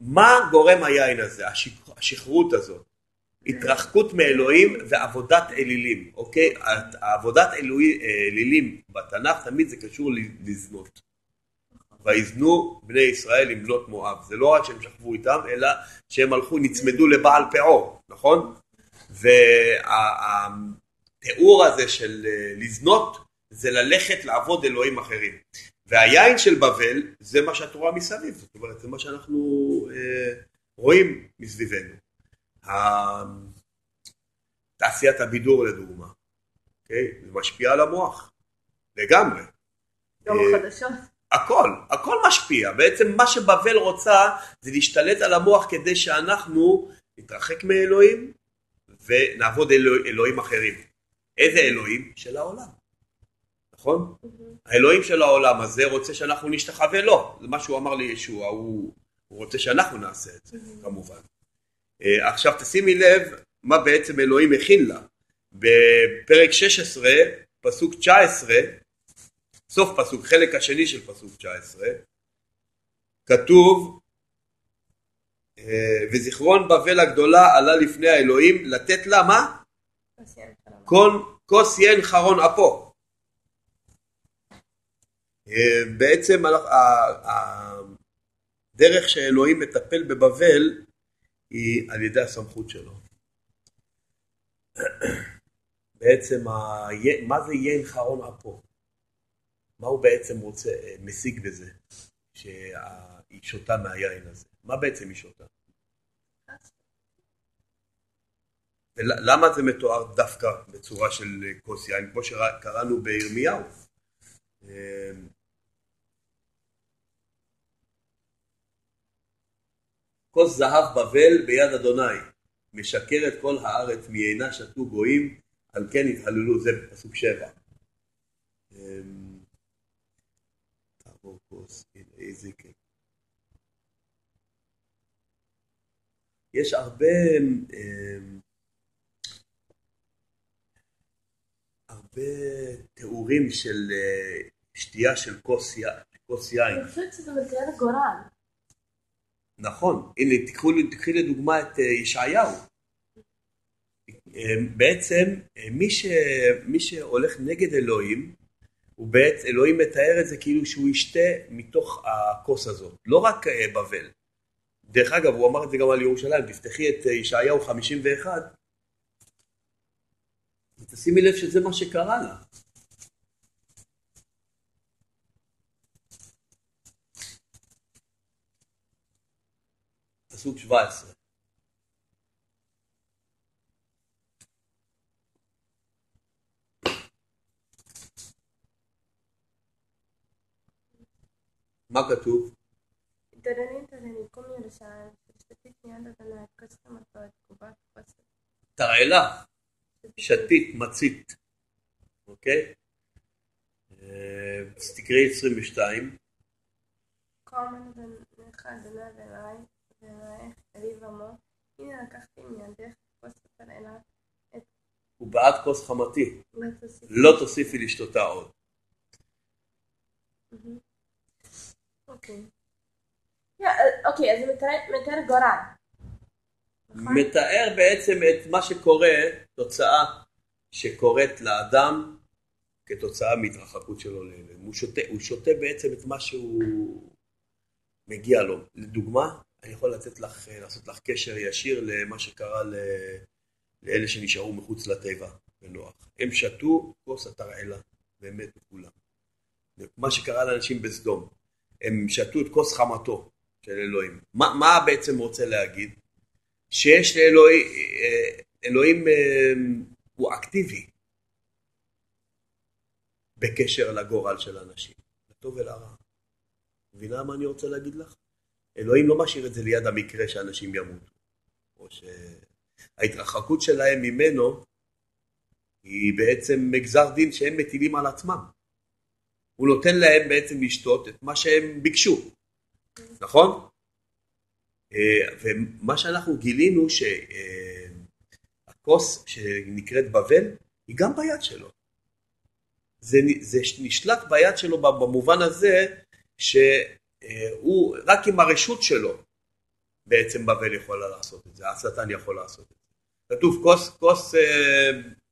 מה גורם היין הזה, השכ- השכרות הזאת? התרחקות מאלוהים ועבודת אלילים, אוקיי? עבודת אלוהי- אלילים בתנ"ך תמיד זה קשור לזנות. ויזנו בני ישראל עם בנות מואב. זה לא רק שהם שכבו איתם, אלא שהם הלכו, נצמדו לבעל פאור, נכון? והתיאור הזה של אה, לזנות זה ללכת לעבוד אלוהים אחרים. והיין של בבל זה מה שאת רואה מסביב, זאת אומרת זה מה שאנחנו אה, רואים מסביבנו. תעשיית הבידור לדוגמה, אוקיי? זה משפיע על המוח, לגמרי. גם אה, החדשות. הכל, הכל משפיע. בעצם מה שבבל רוצה זה להשתלט על המוח כדי שאנחנו נתרחק מאלוהים ונעבוד אלוה, אלוהים אחרים. איזה אלוהים? של העולם. נכון? האלוהים של העולם הזה רוצה שאנחנו נשתחווה לו. זה מה שהוא אמר לישוע, הוא, הוא רוצה שאנחנו נעשה את זה, כמובן. אה, עכשיו תשימי לב מה בעצם אלוהים הכין לה. בפרק 16, פסוק 19, סוף פסוק, חלק השני של פסוק 19, כתוב אה, וזיכרון בבל הגדולה עלה לפני האלוהים לתת לה מה? כוס יין חרון אפו. אה, בעצם הדרך שאלוהים מטפל בבבל היא על ידי הסמכות שלו. בעצם מה זה יין חרון אפו? מה הוא בעצם רוצה, אה, משיג בזה, שהיא שותה מהיין הזה? מה בעצם היא שותה? ולמה זה מתואר דווקא בצורה של כוס יין, כמו שקראנו בירמיהו? כוס זהב בבל ביד אדוני, משקרת כל הארץ מיינה שתו גויים, על כן התהללו, זה פסוק שבע. אמ, כן. יש הרבה אמ, הרבה תיאורים של אה, שתייה של כוס יין. אני חושבת שזה מתאר גורל. נכון, הנה תקחו, תקחי לדוגמה את אה, ישעיהו. אמ, בעצם אה, מי, ש, מי שהולך נגד אלוהים, הוא בעצם, אלוהים מתאר את זה כאילו שהוא ישתה מתוך הכוס הזאת, לא רק בבל. דרך אגב, הוא אמר את זה גם על ירושלים, תפתחי את ישעיהו 51, ותשימי לב שזה מה שקרה לה. פסוק 17. מה כתוב? תרעלה, שתית, מצית, אוקיי? אז תקראי 22. הוא בעד כוס חמתי, לא תוסיפי לשתותה עוד. אוקיי. אוקיי, אז מתאר גורל. נכון. מתאר בעצם את מה שקורה, תוצאה שקורית לאדם כתוצאה מהתרחקות שלו לאלוהים. הוא שותה, הוא שותה בעצם את מה שהוא מגיע לו. לדוגמה, אני יכול לתת לך, לעשות לך קשר ישיר למה שקרה ל... לאלה שנשארו מחוץ לטבע בנוח. הם שתו כוס התרעלה, מתו כולם. מה שקרה לאנשים בסדום, הם שתו את כוס חמתו של אלוהים. מה, מה בעצם רוצה להגיד? שיש לאלוהים, אלוהים אה, הוא אקטיבי בקשר לגורל של אנשים, לטוב ולרע. מבינה מה אני רוצה להגיד לך? אלוהים לא משאיר את זה ליד המקרה שאנשים ימותו, או שההתרחקות שלהם ממנו היא בעצם גזר דין שהם מטילים על עצמם. הוא נותן להם בעצם לשתות את מה שהם ביקשו, נכון? אה, ומה שאנחנו גילינו שהכוס שנקראת בבל היא גם ביד שלו. זה, זה נשלט ביד שלו במובן הזה שהוא רק עם הרשות שלו בעצם בבל יכולה לעשות את זה, השטן יכול לעשות את זה. כתוב כוס, כוס אה,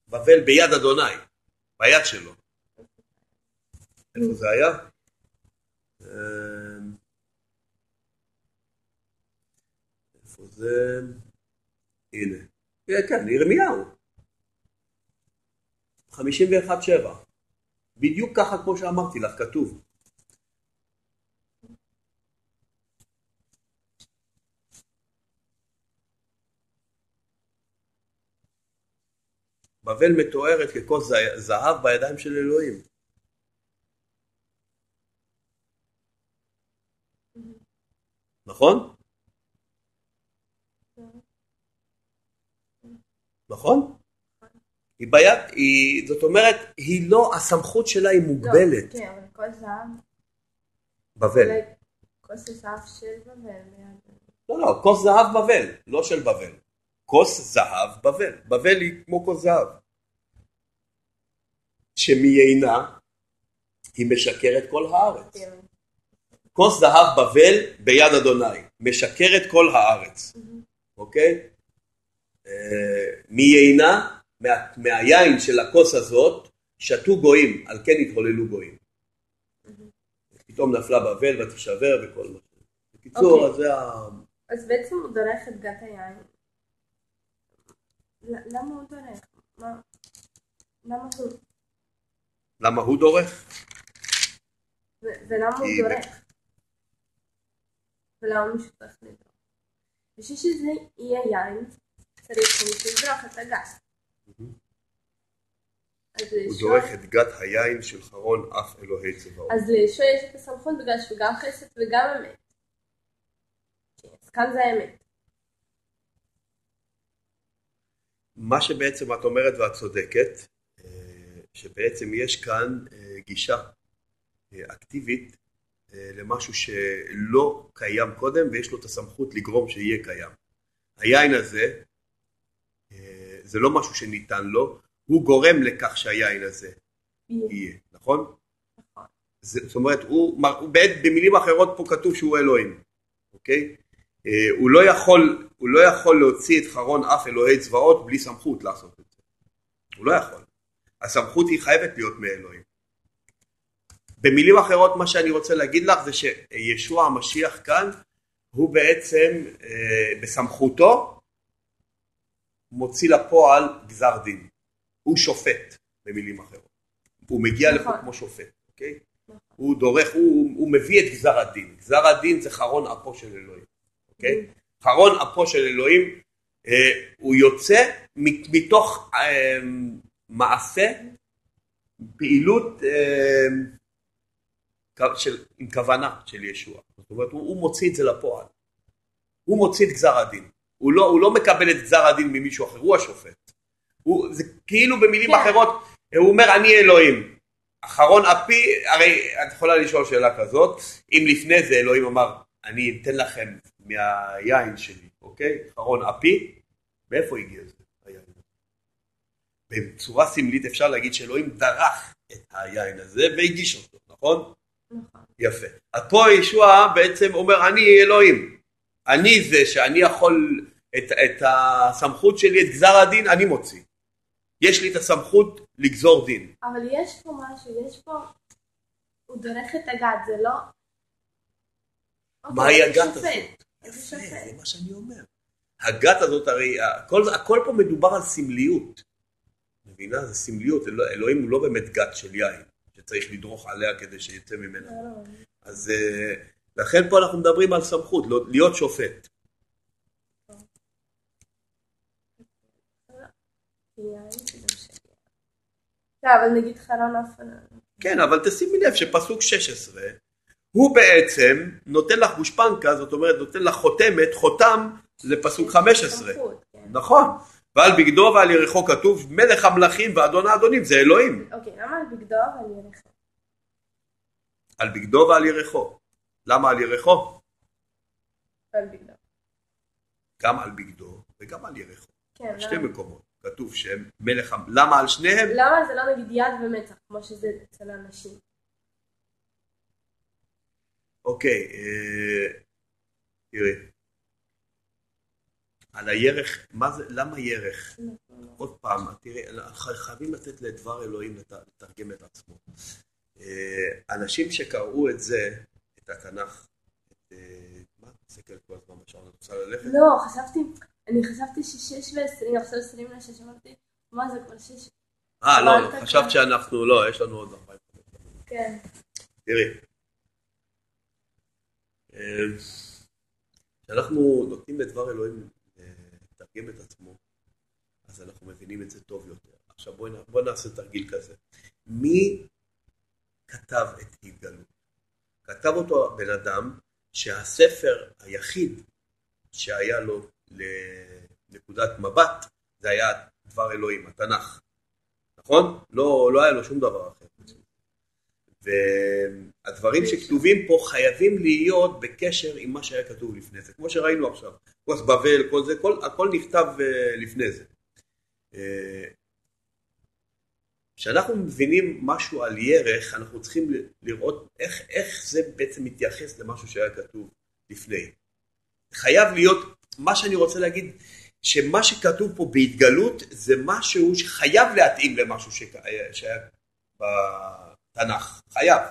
בבל ביד אדוני, ביד שלו. איפה זה היה? אה, זה... הנה. כן, ירמיהו. 51-7. בדיוק ככה כמו שאמרתי לך, כתוב. בבל מתוארת ככוס זהב בידיים של אלוהים. נכון? נכון? היא ביד, היא, זאת אומרת, היא לא, הסמכות שלה היא מוגבלת. כן, אבל כל זהב, בבל. כוס הזהב של בבל. לא, לא, כוס זהב בבל, לא של בבל. כוס זהב בבל. בבל היא כמו כוס זהב. שמיינה היא משקרת כל הארץ. כן. כוס זהב בבל ביד אדוני, משקרת כל הארץ, אוקיי? אה, מיינה, מה, מהיין של הכוס הזאת, שתו גויים, על כן התהוללו גויים. פתאום נפלה בבל ותישבר וכל מה. בקיצור, אוקיי. אז זה ה... אז בעצם הוא דורך את גת היין. למה הוא דורך? מה? למה הוא? למה הוא דורך? ולמה הוא דורך? ולמה הוא משותף לדרוך? בשביל שזה יהיה יין, צריך ידרוך את. אז הוא דורך את גת היין של חרון אף אלוהי צבאות. אז לישוע יש את הסמכות בגלל שהוא גם חסד וגם אמת. כן, אז כאן זה האמת. מה שבעצם את אומרת ואת צודקת, אה, שבעצם יש כאן אה, גישה אה, אקטיבית למשהו שלא קיים קודם ויש לו את הסמכות לגרום שיהיה קיים. היין הזה, זה לא משהו שניתן לו, הוא גורם לכך שהיין הזה יהיה. יהיה, נכון? נכון. זה, זאת אומרת, הוא, במילים אחרות פה כתוב שהוא אלוהים, אוקיי? אה, הוא, לא יכול, הוא לא יכול להוציא את חרון אף אלוהי צבאות בלי סמכות לעשות את זה. הוא לא יכול. הסמכות היא חייבת להיות מאלוהים. במילים אחרות מה שאני רוצה להגיד לך זה שישוע המשיח כאן הוא בעצם אה, בסמכותו מוציא לפועל גזר דין. הוא שופט במילים אחרות. הוא מגיע נכון. לפה כמו שופט, אוקיי? הוא דורך, הוא, הוא מביא את גזר הדין. גזר הדין זה חרון אפו של אלוהים, אוקיי? חרון אפו של אלוהים, אה, הוא יוצא מתוך אה, מעשה, פעילות אה, של, עם כוונה של ישוע. זאת אומרת, הוא, הוא מוציא את זה לפועל. הוא מוציא את גזר הדין. הוא לא, הוא לא מקבל את גזר הדין ממישהו אחר, הוא השופט. הוא, זה כאילו במילים כן. אחרות, הוא אומר אני אלוהים. אחרון אפי, הרי את יכולה לשאול שאלה כזאת, אם לפני זה אלוהים אמר, אני אתן לכם מהיין שלי, אוקיי? אחרון אפי, מאיפה הגיע זה? היין? בצורה סמלית אפשר להגיד שאלוהים דרך את היין הזה והגיש אותו, נכון? נכון. יפה. אז פה ישוע בעצם אומר, אני אלוהים. אני זה שאני יכול, את, את הסמכות שלי, את גזר הדין, אני מוציא. יש לי את הסמכות לגזור דין. אבל יש פה משהו, יש פה... הוא דורך את הגת, זה לא... מהי אוקיי, הגת הזאת? יפה. זה מה שאני אומר. הגת הזאת הרי, הכל, הכל פה מדובר על סמליות. מבינה? זה סמליות, אלוה- אלוהים הוא לא באמת גת של יין, שצריך לדרוך עליה כדי שיצא ממנה. לא, לא. אז אה, לכן פה אנחנו מדברים על סמכות, לא- להיות שופט. אבל נגיד אחד לא- כן, אבל תשימי לב שפסוק 16, הוא בעצם נותן לך גושפנקה, זאת אומרת נותן לך חותמת, חותם לפסוק 15. סמכות, כן. נכון. ועל בגדו ועל ירחו כתוב מלך המלכים ואדון האדונים, זה אלוהים. אוקיי, למה על בגדו ועל ירחו? על בגדו ועל ירחו. למה על ירחו? ועל בגדו. גם על בגדו וגם על ירחו. כן, שתי למה? מקומות. כתוב שהם מלך המ... למה על שניהם? למה זה לא נגיד יד ומצח, כמו שזה אצל אנשים? אוקיי, אה, תראי. על הירך, מה זה, למה ירך? עוד פעם, תראי, חייבים לתת לדבר אלוהים לת- לתרגם את עצמו. אה, אנשים שקראו את זה, את התנ"ך, את, אה, מה? תסתכל כל הזמן בשעון, את רוצה ללכת? לא, חשבתי, אני חשבתי ששש ועשרים, עכשיו עשרים לשש, אמרתי, מה זה כבר שש? אה, לא, חשבת. שאנחנו, לא, יש לנו עוד 40 כן. תראי, כשאנחנו נותנים לדבר אלוהים אה, לתרגם את עצמו, אז אנחנו מבינים את זה טוב יותר. עכשיו בואי בוא נעשה תרגיל כזה. מי כתב את התגלות? כתב אותו בן אדם שהספר היחיד שהיה לו לנקודת מבט זה היה דבר אלוהים, התנ"ך. נכון? לא, לא היה לו שום דבר אחר. והדברים שכתובים פה חייבים להיות בקשר עם מה שהיה כתוב לפני זה, כמו שראינו עכשיו, כוס בבל, כל זה, כל, הכל נכתב אה, לפני זה. אה, כשאנחנו מבינים משהו על ירך, אנחנו צריכים לראות איך, איך זה בעצם מתייחס למשהו שהיה כתוב לפני. חייב להיות, מה שאני רוצה להגיד, שמה שכתוב פה בהתגלות זה משהו שחייב להתאים למשהו שהיה, שהיה בתנ"ך, חייב.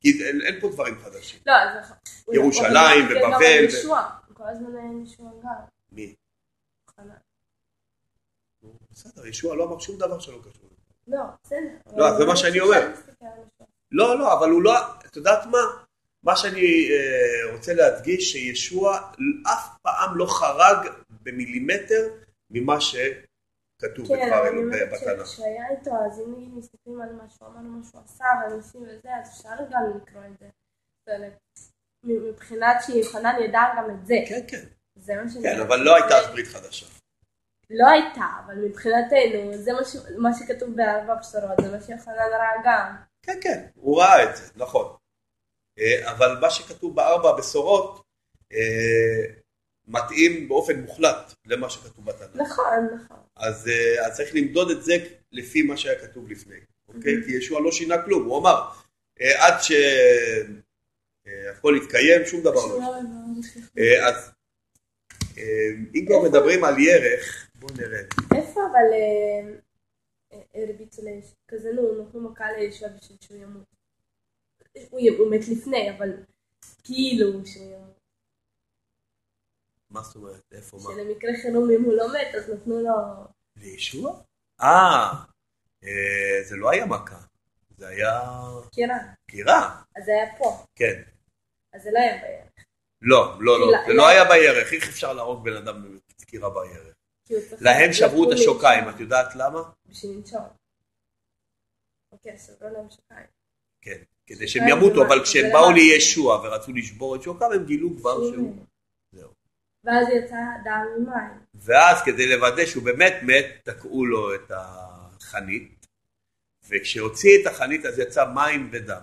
כי אין, אין פה דברים חדשים. לא, אז נכון. הוא- ירושלים הוא ובבל ישוע. כל הזמן ישוע גם. מי? בסדר, ישוע לא אמר שום דבר שלא קשור. לא, בסדר. לא, זה מה אני שאני אומר. לא, לא, אבל הוא לא, את יודעת מה? מה שאני אה, רוצה להדגיש, שישוע אף פעם לא חרג במילימטר ממה שכתוב כן, בדבר אבל אני אלו אומרת בתנ"ך. שכשהיה איתו, אז אם מסתכלים על מה שהוא אמר, מה שהוא עשה, והניסים וזה, אז אפשר גם לקרוא את זה. אומרת, מבחינת שיוחנן ידע גם את זה. כן, כן. זה מה שאני... כן, אומרת. אבל לא הייתה אז ברית חדשה. לא הייתה, אבל מבחינתנו, זה מה ש- מה שכתוב בארבע בשורות, זה מה שיוחנן ראה גם. כן, כן, הוא ראה את זה, נכון. אה, אבל מה שכתוב בארבע הבשורות אה, מתאים באופן מוחלט למה שכתוב בתנ"ך. נכון, נכון. אז, אה, אז צריך למדוד את זה לפי מה שהיה כתוב לפני, אוקיי? Mhm. כי ישוע לא שינה כלום, הוא אמר, אה, עד שהכל יתקיים, שום דבר לא. לא אה, אז אה, אם כבר מדברים על ירך, בואו נראה. איפה אבל אה, אה, הרביצו לישוע? כזה נו, נתנו מכה לישוע בשביל שהוא ימות. הוא מת לפני, אבל כאילו שהוא ימות. מה זאת אומרת? איפה, מה? שלמקרה חירום אם הוא לא מת, אז נתנו לו... לישוע? אה, אה, זה לא היה מכה, זה היה קירה. דקירה, אז זה היה פה. כן. אז זה לא היה בערך. לא, לא, לא, לא, זה לא. לא היה בירך, איך אפשר להרוג בן אדם בדקירה בירך? להם שברו את השוקיים. את יודעת למה? בשביל לנשום. אוקיי, שברו להם שוקיים. כן, כדי שהם ימותו, אבל כשהם באו לישוע ורצו לשבור את שוקם, הם גילו כבר שהוא. ואז יצא דם ממים. ואז כדי לוודא שהוא באמת מת, תקעו לו את החנית, וכשהוציא את החנית אז יצא מים ודם,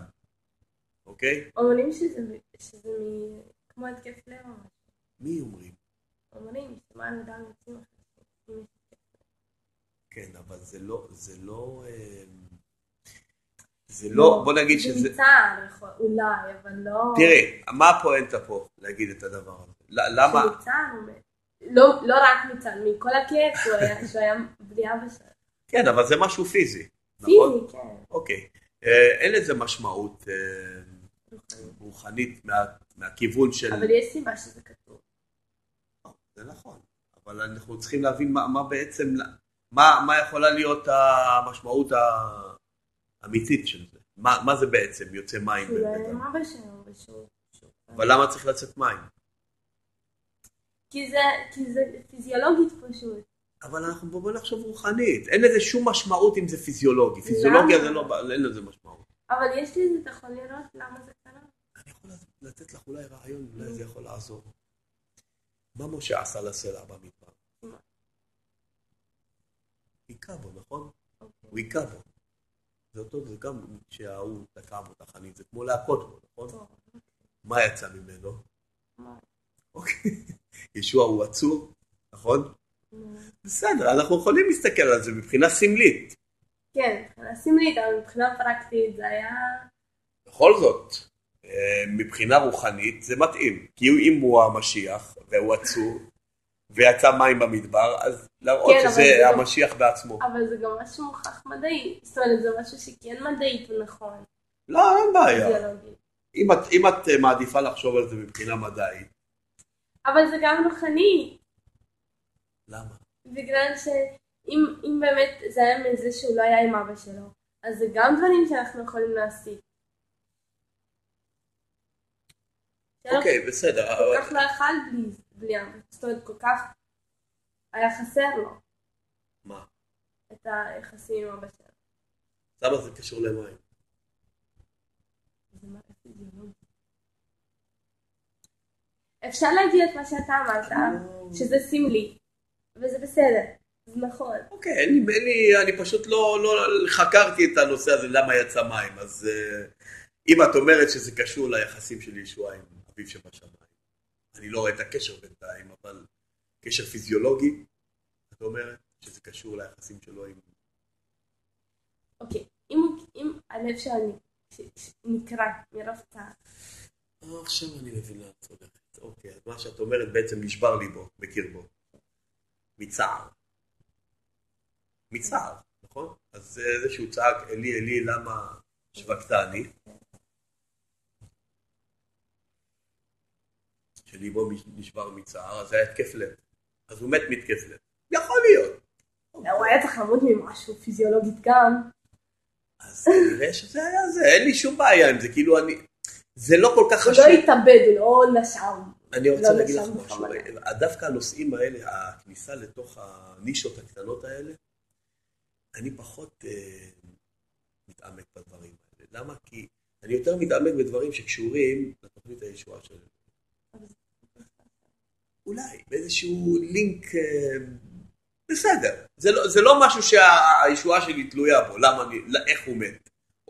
אוקיי? אומרים שזה שזה מ... כמו התקף לב. מי אומרים? אומרים שמים ודם יוצאים אחרי זה. כן, אבל זה לא, זה לא, אה, זה לא, בוא נגיד זה שזה, מצער, יכול- אולי, אבל לא... תראי, מה הפואנטה פה להגיד את הדבר הזה? למה. לא לא רק מצער, מכל הכאב שהוא היה- שהוא היה בלי אבא שלו. כן, אבל זה משהו פיזי, נכון? פיזי, כן. אוקיי, אה, אין לזה משמעות אה, רוחנית מה- מהכיוון של... אבל יש סיבה שזה כתוב. זה נכון, אבל אנחנו צריכים להבין מה, מה בעצם, מה, מה יכולה להיות המשמעות האמיתית של זה. מה, מה זה בעצם יוצא מים? עם אבא אבל למה צריך לצאת מים? כי זה כי זה פיזיולוגית פשוט. אבל אנחנו בוא נחשוב רוחנית, אין לזה שום משמעות אם זה פיזיולוגי, פיזיולוגיה? זה לא, אין לזה משמעות. אבל יש לי, אתה יכול לראות למה זה קרה. אני יכול לתת לך אולי רעיון, אולי זה יכול לעזור. מה משה עשה לסלע במדבר? היכה בו, נכון? אוקיי. הוא היכה בו. זה אותו, זה גם שההוא תקע בו את החנית, זה כמו להכות בו, נכון? טוב. מה יצא ממנו? מה? אוקיי. ישוע הוא עצור, נכון? בסדר, אנחנו יכולים להסתכל על זה מבחינה סמלית. כן, מבחינה סמלית, אבל מבחינה פרקטית זה היה... בכל זאת, אה, מבחינה רוחנית זה מתאים. כי אם הוא המשיח והוא עצור ויצא מים במדבר, אז להראות כן, שזה זה גם- המשיח בעצמו. אבל זה גם משהו מוכח מדעי. זאת אומרת, זה משהו שכן מדעית הוא נכון. לא, אין בעיה. פיזיולוגית. אם את, אם את אה, מעדיפה לחשוב על זה מבחינה מדעית, אבל זה גם רוחני. למה? בגלל שאם אם באמת זה היה מזה שהוא לא היה עם אבא שלו, אז זה גם דברים שאנחנו יכולים להסיק. אוקיי, בסדר. כל כך לא יכל בלי, אבא. זאת אומרת, כל כך היה חסר לו מה? את היחסים עם אבא שלו. למה זה קשור למים? זה מראה פיזיולוגי. אפשר להגיד את מה שאתה אמרת, שזה סמלי, וזה בסדר, זה נכון. אוקיי, אין לי, אני פשוט לא, לא חקרתי את הנושא הזה, למה יצא מים, אז אה, אם את אומרת שזה קשור ליחסים של ישוע עם אביו שבשמיים, אני לא רואה את הקשר בינתיים, אבל קשר פיזיולוגי, את אומרת שזה קשור ליחסים שלו עם... אוקיי, אם, אם הלב שלנו נקרע מרוב צער, אה, עכשיו אני את הולכת. אוקיי, אז מה שאת אומרת בעצם נשבר ליבו בקרבו. מצער. מצער, נכון? אז זה שהוא צעק, אלי, אלי, למה שבקתני? שליבו נשבר מצער, אז זה היה התקף לב. אז הוא מת מתקף לב. יכול להיות. הוא היה צריך למות ממשהו פיזיולוגית גם. אז כנראה שזה היה זה, אין לי שום בעיה עם זה, כאילו אני... זה לא כל כך הוא חשוב. לא התאבד, הוא לא נשם. אני רוצה לא להגיד לך משהו, בכוונה. דווקא הנושאים האלה, הכניסה לתוך הנישות הקטנות האלה, אני פחות אה, מתעמק בדברים האלה. למה? כי אני יותר מתעמק בדברים שקשורים לתוכנית הישועה שלנו. אולי, באיזשהו לינק, אה, בסדר. זה לא, זה לא משהו שהישועה שלי תלויה בו, למה אני, לא- איך הוא מת,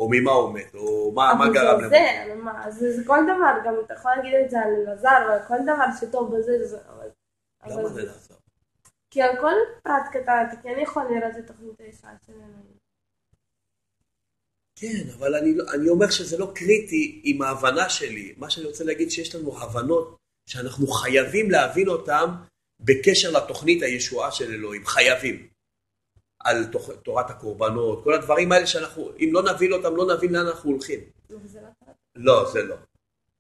או ממה הוא מת, או מה, מה אבל גרם זה למות. זה, אבל מה, זה זה כל דבר, גם אתה יכול להגיד את זה על אלעזר, ועל כל דבר שטוב בזה, זה, אבל... למה אבל זה לעזור? כי על כל פרט קטן אתה כן יכול לראות את תוכנית הישועה שלנו. כן, אבל אני, לא- אני אומר שזה לא קריטי עם ההבנה שלי. מה שאני רוצה להגיד שיש לנו הבנות שאנחנו חייבים להבין אותן בקשר לתוכנית הישועה של אלוהים. חייבים. על תורת הקורבנות, כל הדברים האלה שאנחנו, אם לא נבין אותם, לא נבין לאן אנחנו הולכים. לא טוב. לא, זה לא.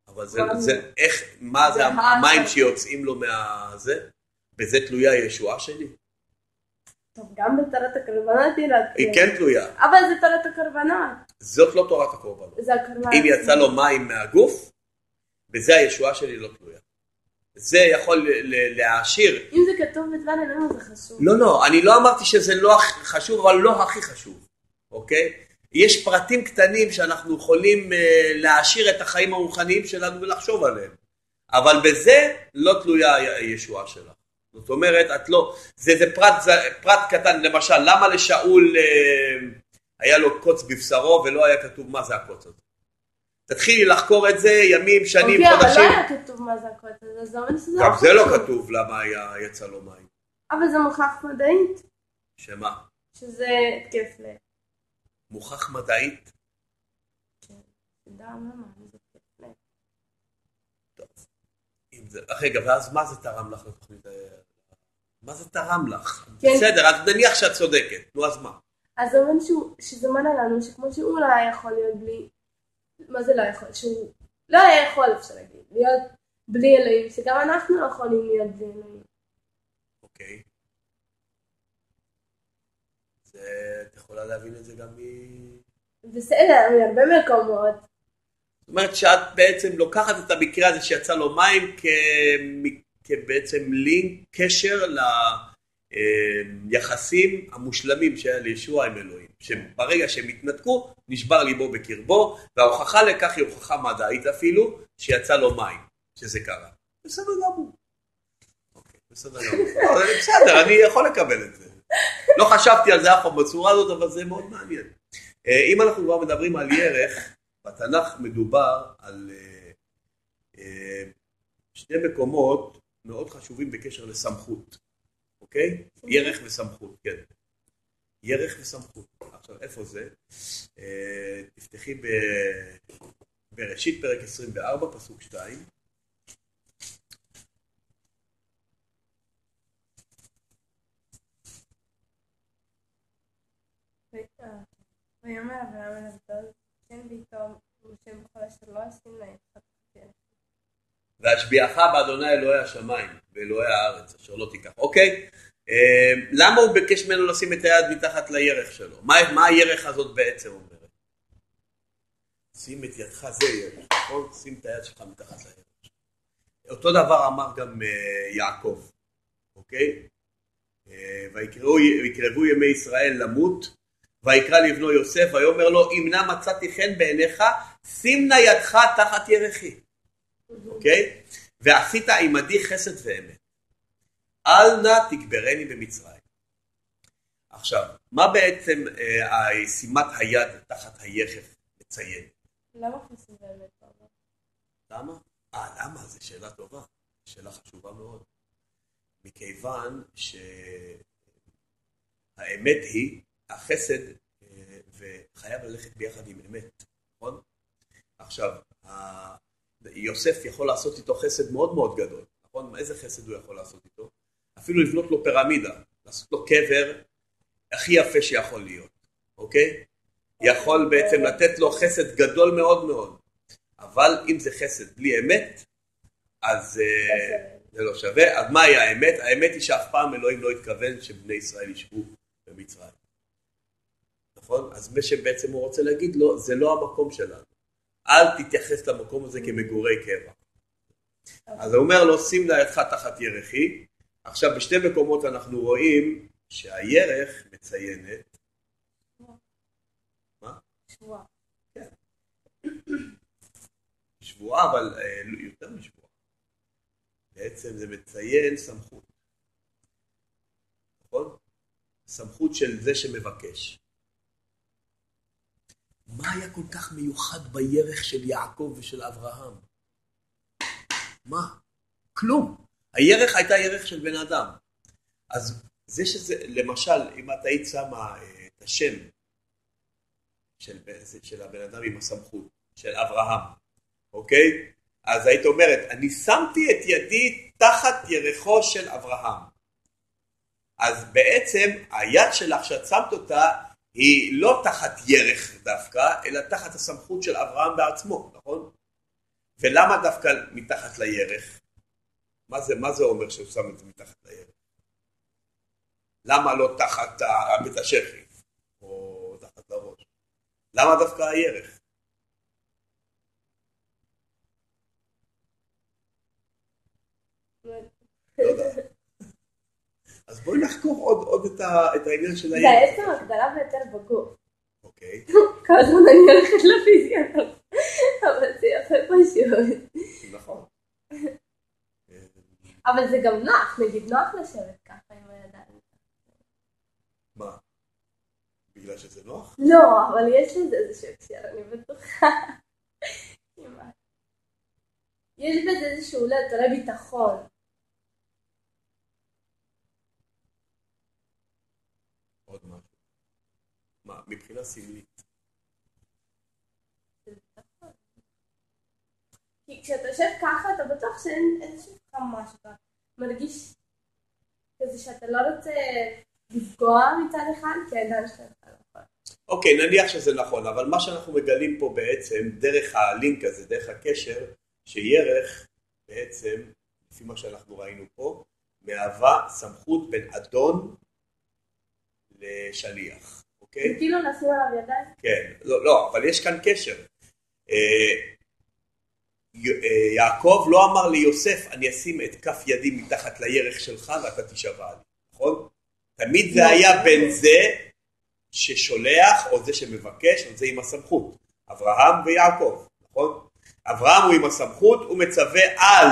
אבל זה, זה איך, מה זה זה המים שיוצאים לו מהזה? בזה תלויה הישועה שלי? טוב, גם בתורת הקורבנות היא לא היא כן תלויה. אבל זה תורת הקורבנות. זאת לא תורת הקורבנות. זה הקורבנות. אם יצא לו מים מהגוף, בזה הישועה שלי לא תלויה. זה יכול להעשיר. כתוב בדבר אלוהים זה חשוב. לא, לא, אני לא אמרתי שזה לא חשוב, אבל לא הכי חשוב, אוקיי? יש פרטים קטנים שאנחנו יכולים אה, להעשיר את החיים הרוחניים שלנו ולחשוב עליהם. אבל בזה לא תלויה הישועה שלך. זאת אומרת, את לא... זה, זה פרט, זה פרט קטן, למשל, למה לשאול אה, היה לו קוץ בבשרו ולא היה כתוב מה זה הקוץ הזה? תתחילי לחקור את זה ימים, שנים, אוקיי, אבל חודשים. לא היה כתוב מה זה הזה, זה אומר שזה גם לא זה לא. כתוב למה היה, יצא לו מים. אבל זה מוכח מדעית, שמה? שזה התקף לב. מוכח מדעית? תדע למה, זה התקף לב. טוב. רגע, ואז מה זה תרם לך לתוכנית. מה זה תרם לך? כן. בסדר, אז נניח שאת צודקת. נו, אז מה? אז זה אומר שהוא- שזה מראה לנו שכמו שהוא לא היה יכול להיות בלי, מה זה לא יכול? שהוא לא היה יכול אפשר להגיד, להיות בלי אלוהים, שגם אנחנו לא יכולים להיות בלי אלוהים. אוקיי. זה... את יכולה להבין את זה גם מ... בסדר, מהרבה מקומות. זאת אומרת שאת בעצם לוקחת את המקרה הזה שיצא לו מים כ... כבעצם לינק, קשר ליחסים המושלמים שהיה לישוע עם אלוהים. שברגע שהם התנתקו, נשבר ליבו בקרבו, וההוכחה לכך היא הוכחה מדעית אפילו, שיצא לו מים, שזה קרה. בסדר גמור. אוקיי, בסדר גמור. בסדר, אני יכול לקבל את זה. לא חשבתי על זה אף פעם בצורה הזאת, אבל זה מאוד מעניין. אה, אם אנחנו כבר מדברים על ירך, בתנ"ך מדובר על אה, אה, שני מקומות מאוד חשובים בקשר לסמכות, אוקיי? ירך וסמכות, כן. ירך וסמכות. עכשיו, איפה זה? אה, תפתחי ב- בראשית פרק 24, פסוק 2. ויאמר אברהם אל עבדו, כן ביתו משה בכל אשר לא עשים להם. והשביעך באדוני אלוהי השמיים ואלוהי הארץ אשר לא תיקח. אוקיי? אה, למה הוא ביקש ממנו לשים את היד מתחת לירך שלו? מה, מה הירך הזאת בעצם אומרת? שים את ידך, זה ירך, נכון? שים את היד שלך מתחת לירך. אותו דבר אמר גם אה, יעקב, אוקיי? אה, ויקרבו ימי ישראל למות, ויקרא לבנו יוסף, ויאמר לו, אם נא מצאתי חן בעיניך, שים נא ידך תחת ירחי. אוקיי? ועשית עמדי חסד ואמת. אל נא תגברני במצרים. עכשיו, מה בעצם אה, שימת היד תחת היחף מציין? למה חסד ואמת? למה? אה, למה? זו שאלה טובה. שאלה חשובה מאוד. מכיוון שהאמת היא, החסד אה, וחייב ללכת ביחד עם אמת, נכון? עכשיו, יוסף יכול לעשות איתו חסד מאוד מאוד גדול, נכון? איזה חסד הוא יכול לעשות איתו? אפילו לבנות לו פירמידה, לעשות לו קבר הכי יפה שיכול להיות, אוקיי? יכול בעצם לתת לו חסד גדול מאוד מאוד, אבל אם זה חסד בלי אמת, אז אה, זה לא שווה. אז מהי האמת? האמת היא שאף פעם אלוהים לא התכוון שבני ישראל ישבו במצרים. נכון? אז מה שבעצם הוא רוצה להגיד לו, זה לא המקום שלנו. אל תתייחס למקום הזה כמגורי קבע. אז הוא אומר לו, שים לידך תחת ירחי. עכשיו, בשתי מקומות אנחנו רואים שהירך מציינת... מה? שבועה. כן. שבועה, אבל אה, יותר משבועה. בעצם זה מציין סמכות. נכון? סמכות של זה שמבקש. מה היה כל כך מיוחד בירך של יעקב ושל אברהם? מה? כלום. הירך הייתה ירך של בן אדם. אז זה שזה, למשל, אם את היית שמה אה, את השם של, של הבן אדם עם הסמכות, של אברהם, אוקיי? אז היית אומרת, אני שמתי את ידי תחת ירחו של אברהם. אז בעצם היד שלך שאת שמת אותה היא לא תחת ירך דווקא, אלא תחת הסמכות של אברהם בעצמו, נכון? ולמה דווקא מתחת לירך? מה זה, מה זה אומר שהוא שם את זה מתחת לירך? למה לא תחת בית השכי או תחת הראש? למה דווקא הירך? לא יודע. אז בואי נחקור עוד, עוד את, ה, את העניין של הידע. זה עצם הגדלה ביותר בגוף. אוקיי. כל הזמן אני הולכת לפיזיון, אבל זה יפה פשוט. נכון. אבל זה גם נוח, נגיד נוח לשבת ככה עם הידיים. מה? בגלל שזה נוח? לא, אבל יש לזה איזשהו הקשר, אני בטוחה. יש בזה איזשהו אולי יותר ביטחון. מה, מבחינה סמלית. כי כשאתה יושב ככה אתה בטוח שאין איזשהו חמה שאתה מרגיש כזה שאתה לא רוצה לפגוע מצד אחד כי הידיים שלך נכון. אוקיי, נניח שזה נכון, אבל מה שאנחנו מגלים פה בעצם, דרך הלינק הזה, דרך הקשר, שירך בעצם, לפי מה שאנחנו ראינו פה, מהווה סמכות בין אדון לשליח. אוקיי? כאילו נשים עליו ידיים? כן, לא, לא, אבל יש כאן קשר. אה, יעקב לא אמר ליוסף, אני אשים את כף ידי מתחת לירך שלך ואתה תישבע לי, נכון? תמיד זה לא. היה בין זה ששולח או זה שמבקש או זה עם הסמכות. אברהם ויעקב, נכון? אברהם הוא עם הסמכות, הוא מצווה על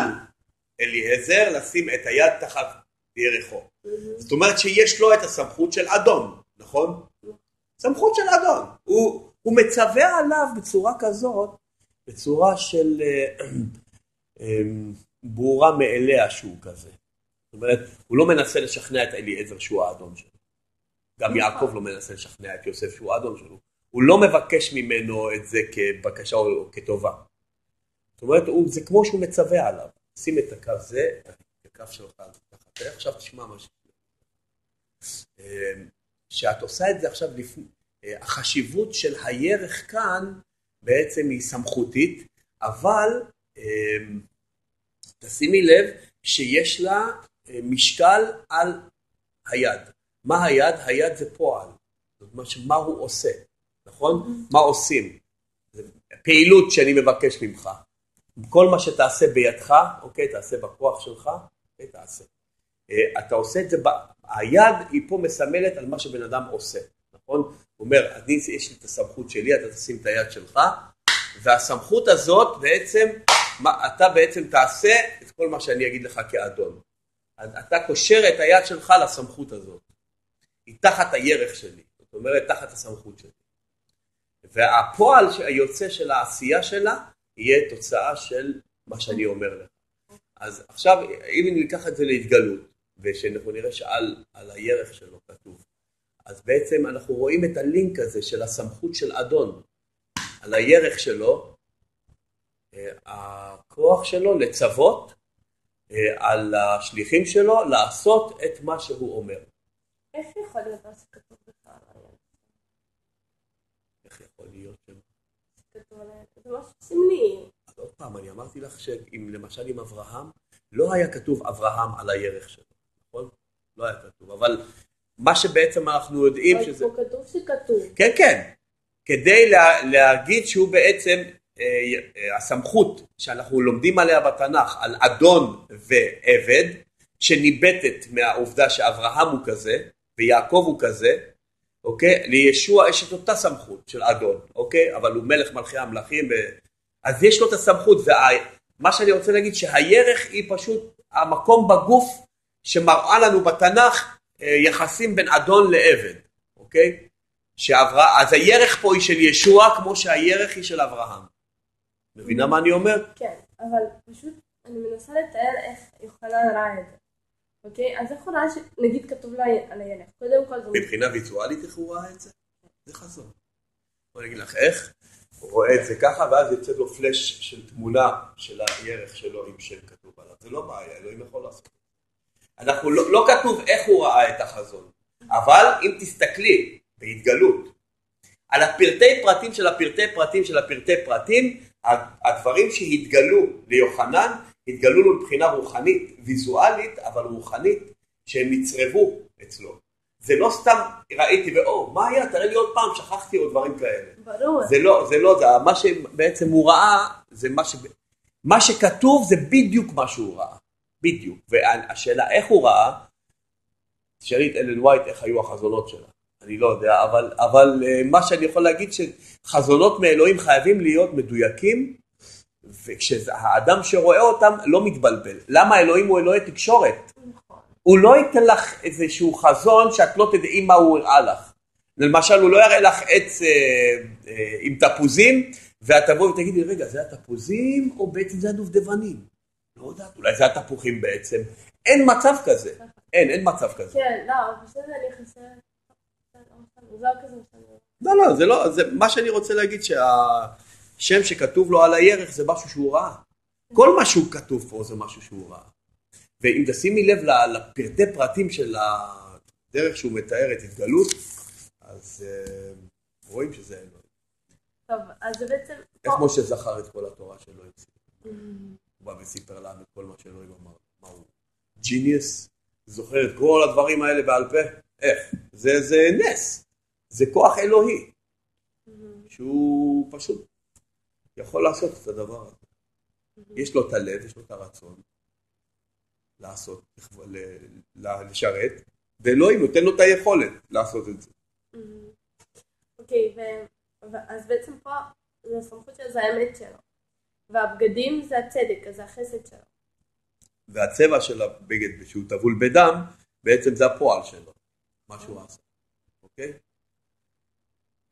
אליעזר לשים את היד תחת ירחו. זאת אומרת שיש לו את הסמכות של אדון, נכון? סמכות של אדון. הוא, הוא מצווה עליו בצורה כזאת, בצורה של אה, אה, ברורה מאליה שהוא כזה. זאת אומרת, הוא לא מנסה לשכנע את אליעזר שהוא האדון שלו. גם יעקב לא מנסה לשכנע את יוסף שהוא האדון שלו. הוא לא מבקש ממנו את זה כבקשה או כטובה. זאת אומרת, הוא, זה כמו שהוא מצווה עליו. שים את הקו זה, את הקו שלך תחת, עכשיו תשמע משהו. שאת עושה את זה עכשיו לפני, אה, החשיבות של הירך כאן בעצם היא סמכותית, אבל אה, תשימי לב שיש לה אה, משקל על היד. מה היד? היד זה פועל. זאת אומרת, מה הוא עושה, נכון? מה עושים? פעילות שאני מבקש ממך. כל מה שתעשה בידך, אוקיי, תעשה בכוח שלך, אוקיי, תעשה. אתה עושה את זה היד היא פה מסמלת על מה שבן אדם עושה, נכון? אומר, אני, יש לי את הסמכות שלי, אתה תשים את היד שלך, והסמכות הזאת בעצם, אתה בעצם תעשה את כל מה שאני אגיד לך כאדון. אתה קושר את היד שלך לסמכות הזאת. היא תחת הירך שלי, זאת אומרת תחת הסמכות שלי. והפועל היוצא של העשייה שלה יהיה תוצאה של מה שאני אומר לך. אז עכשיו, אם ניקח את זה להתגלות, ושאנחנו נראה שעל הירך שלו כתוב, אז בעצם אנחנו רואים את הלינק הזה של הסמכות של אדון, על הירך שלו, אה, הכוח שלו לצוות אה, על השליחים שלו לעשות את מה שהוא אומר. איך יכול להיות מה שכתוב בכלל על הירך? איך יכול להיות? זה משהו סמלי. עוד פעם, אני אמרתי לך שאם למשל עם אברהם, לא היה כתוב אברהם על הירך שלו, נכון? לא היה כתוב, אבל מה שבעצם אנחנו יודעים אבל שזה... פה כתוב שכתוב. כן, כן. כדי לה, להגיד שהוא בעצם, אה, אה, הסמכות שאנחנו לומדים עליה בתנ"ך, על אדון ועבד, שניבטת מהעובדה שאברהם הוא כזה, ויעקב הוא כזה, אוקיי? לישוע יש את אותה סמכות של אדון, אוקיי? אבל הוא מלך מלכי המלכים, ו... אז יש לו את הסמכות, ומה שאני רוצה להגיד שהירך היא פשוט המקום בגוף שמראה לנו בתנ"ך יחסים בין אדון לעבד, אוקיי? שעברה, אז הירך פה היא של ישוע כמו שהירך היא של אברהם. מבינה מה אני אומר? כן, אבל פשוט אני מנסה לתאר איך יוחנן ראה את זה. אוקיי? אז איך הוא ראה שנגיד כתוב על הירך? קודם כל זה... מבחינה ויזואלית איך הוא ראה את זה? זה חזון. בוא נגיד לך איך, הוא רואה את זה ככה ואז יוצא לו פלאש של תמונה של הירך שלו עם שם כתוב עליו. זה לא בעיה, אלוהים יכול לעשות. אנחנו לא, לא כתוב איך הוא ראה את החזון, אבל אם תסתכלי בהתגלות על הפרטי פרטים של הפרטי פרטים של הפרטי פרטים, הדברים שהתגלו ליוחנן התגלו לו מבחינה רוחנית, ויזואלית, אבל רוחנית, שהם נצרבו אצלו. זה לא סתם ראיתי ואו, מה היה? תראה לי עוד פעם, שכחתי עוד דברים כאלה. ברור. זה לא, זה לא, זה מה שבעצם הוא ראה, זה מה ש... מה שכתוב זה בדיוק מה שהוא ראה. בדיוק. והשאלה איך הוא ראה, תשאלי את אלן ווייט איך היו החזונות שלה. אני לא יודע, אבל, אבל אה, מה שאני יכול להגיד שחזונות מאלוהים חייבים להיות מדויקים וכשהאדם שרואה אותם לא מתבלבל. למה אלוהים הוא אלוהי תקשורת? נכון. הוא לא ייתן לך איזשהו חזון שאת לא תדעי מה הוא הראה לך. למשל, הוא לא יראה לך עץ אה, אה, עם תפוזים, ואת תבואי ותגידי, רגע, זה התפוזים או בעצם זה הדובדבנים? לא יודעת, אולי זה התפוחים בעצם. אין מצב כזה. אין, אין מצב כזה. כן, לא, בסדר, אני חושבת... לא, לא, זה לא, זה מה שאני רוצה להגיד שה... שם שכתוב לו על הירך זה משהו שהוא ראה. כל מה שהוא כתוב פה זה משהו שהוא ראה. ואם תשימי לב לפרטי פרטים של הדרך שהוא מתאר את התגלות, אז uh, רואים שזה אלוהים. טוב, אז זה בעצם... איך משה זכר את כל התורה שלו אצלי? הוא בא וסיפר לנו כל מה שאלוהים אמר. מה הוא? ג'יניוס? זוכר את כל הדברים האלה בעל פה? איך? זה, זה נס. זה כוח אלוהי. שהוא פשוט יכול לעשות את הדבר הזה. יש לו את הלב, יש לו את הרצון לעשות, לשרת, ואלוהים נותן לו את היכולת לעשות את זה. אוקיי, אז בעצם פה זה הסמכות שלו, זה האמת שלו. והבגדים זה הצדק, אז זה החסד שלו. והצבע של הבגד, שהוא טבול בדם, בעצם זה הפועל שלו, מה שהוא עשה, אוקיי?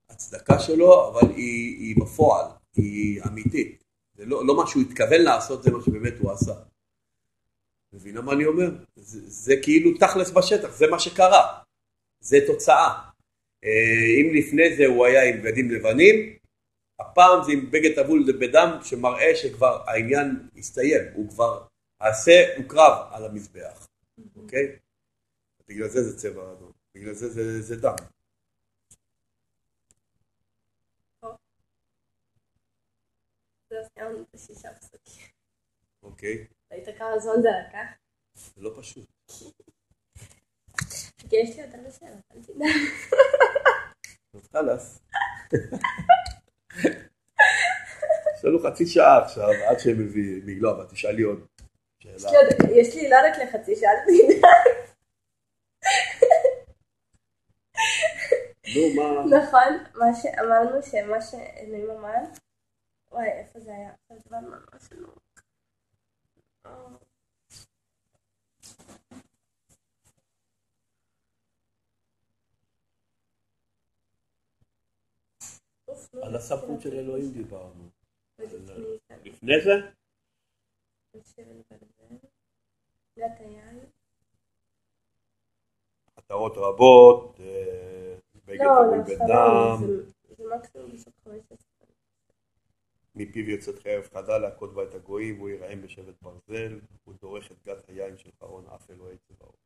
הצדקה שלו, אבל היא, היא בפועל. היא אמיתית. זה לא, לא מה שהוא התכוון לעשות, זה מה שבאמת הוא עשה. מבינה מה אני אומר? זה, זה כאילו תכלס בשטח, זה מה שקרה. זה תוצאה. אה, אם לפני זה הוא היה עם בגדים לבנים, הפעם זה עם בגד טבול בדם שמראה שכבר העניין הסתיים, הוא כבר, העשה הוקרב על המזבח, אוקיי? בגלל זה זה צבע אדום, בגלל זה זה, זה דם. אוקיי. ראית כמה זמן זה לקח? זה לא פשוט. כי יש לי יותר לשאלות, אל תדאג. אז חלאס. יש לנו חצי שעה עכשיו, עד שהם מביאים, לא, אבל תשאלי עוד שאלה. יש לי לא רק לחצי שעה, נו, מה? נכון, מה שאמרנו, שמה שאלוהים אמר, וואי, איפה זה היה? זה דבר ממש לא... על הסמכות של אלוהים דיברנו. לפני זה? מטרות רבות, אה, בגד לא, טבול להתחלה, בדם, זה- זה מקסימום בסוף 15. מפיו יוצאת חרב חדה להכות בה את הגויים, הוא יראם בשבט ברזל, הוא דורך את גת היין של פרעון אף אלוהי צבאות.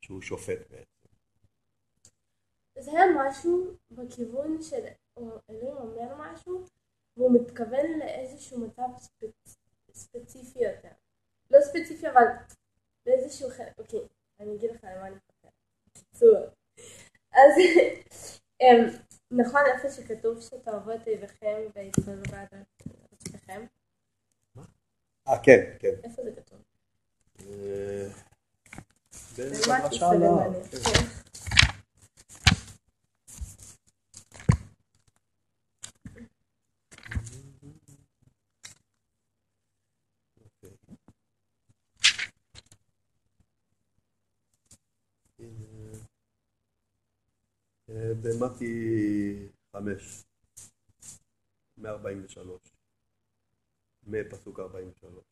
שהוא שופט בעצם. זה היה משהו בכיוון של אלוהים אומר משהו, והוא מתכוון לאיזשהו מצב ספצ... ספציפי יותר. לא ספציפי, אבל באיזשהו חלק. אוקיי, אני אגיד לך למה אני חושבת. בקיצור. אז אמ, נכון איפה שכתוב שתאהבו את אויביכם ויתפלו בעד עצמכם? אה, כן, כן. איפה זה כתוב? אה, במה בדרשה על ההר, מעניין. כן. כן. אה, במתי חמש, מ-43, מפסוק 43.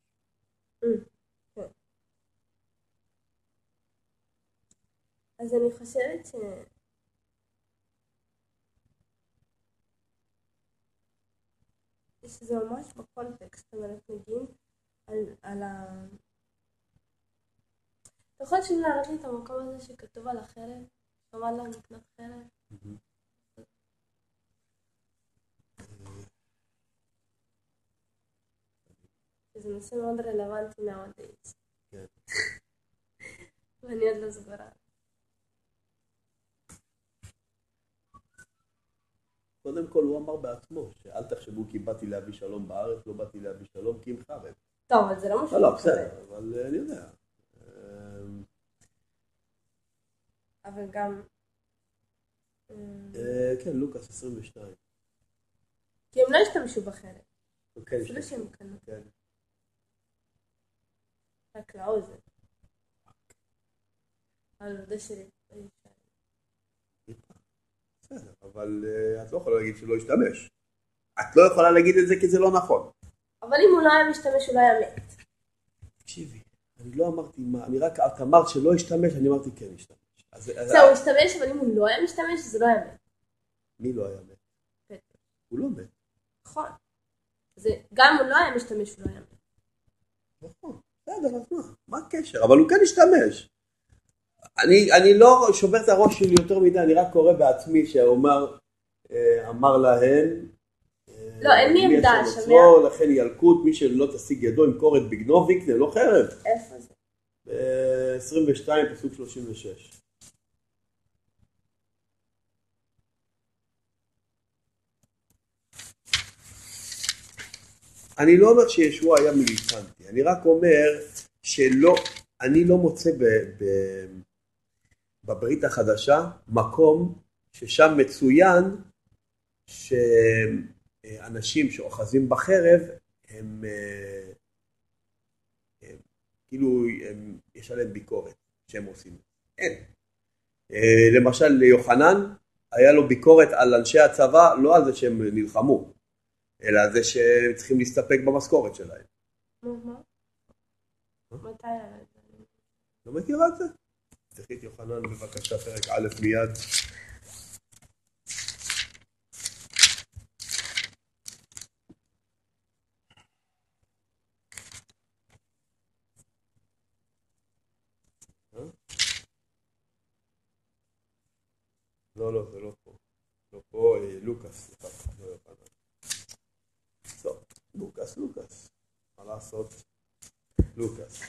אז אני חושבת ש... שזה ממש בקונטקסט, זאת אומרת, מגיעים על, על ה... אתה יכול שוב להראות לי את המקום הזה שכתוב על החרב? שאמר להם לקנות חרב? שזה נושא מאוד רלוונטי nowadays. כן. ואני עוד לא סגורה. קודם כל הוא אמר בעצמו, שאל תחשבו כי באתי להביא שלום בארץ, לא באתי להביא שלום כי אם חרב. טוב, אבל זה לא משהו לא, לא. בסדר, אבל אה, אני יודע. אבל גם... אמ, אה, כן, לוקאס 22. כי הם לא השתמשו בחרב, כן, אפילו יש- שהם קנו כן. רק לאוזן. זה שלי. בסדר, אבל אה, את לא יכולה להגיד שלא השתמש. את לא יכולה להגיד את זה כי זה לא נכון. אבל אם הוא לא היה משתמש, הוא לא היה מת. תקשיבי, אני לא אמרתי מה, אני רק, את אמרת שלא השתמש, אני אמרתי כן השתמש. זהו, הוא השתמש, אבל אם הוא לא היה משתמש, זה לא היה מת. מי לא היה מת? פטר. הוא לא מת. נכון. גם אם הוא לא היה משתמש, הוא לא היה מת. נכון, בסדר, אז מה? מה הקשר? אבל הוא כן השתמש. אני, אני לא שובר את הראש שלי יותר מדי, אני רק קורא בעצמי שאומר, אה, אמר להם, אה, לא, אין לי עמדה, שומע? לכן ילקוט, מי שלא תשיג ידו ימכור את בגנו ויקנה, לא חרב. איפה זה? ב-22 פסוק 36. אני לא אומר שישוע היה מיליטנטי, אני רק אומר שלא, אני לא מוצא ב, ב, בברית החדשה מקום ששם מצוין שאנשים שאוחזים בחרב הם, אה, הם כאילו הם, יש עליהם ביקורת שהם עושים. אין. אה, למשל ליוחנן היה לו ביקורת על אנשי הצבא לא על זה שהם נלחמו, אלא זה שהם צריכים להסתפק במשכורת שלהם. נו, מה? מתי היה את זה? לא מכירה את זה? תפתחי את יוחנן בבקשה, פרק א' מיד. אה? לא, לא, זה לא פה. לא פה, אה, לוקאס, סליחה, לא יוחנן. טוב, לוקאס, לוקאס. מה לעשות? לוקאס.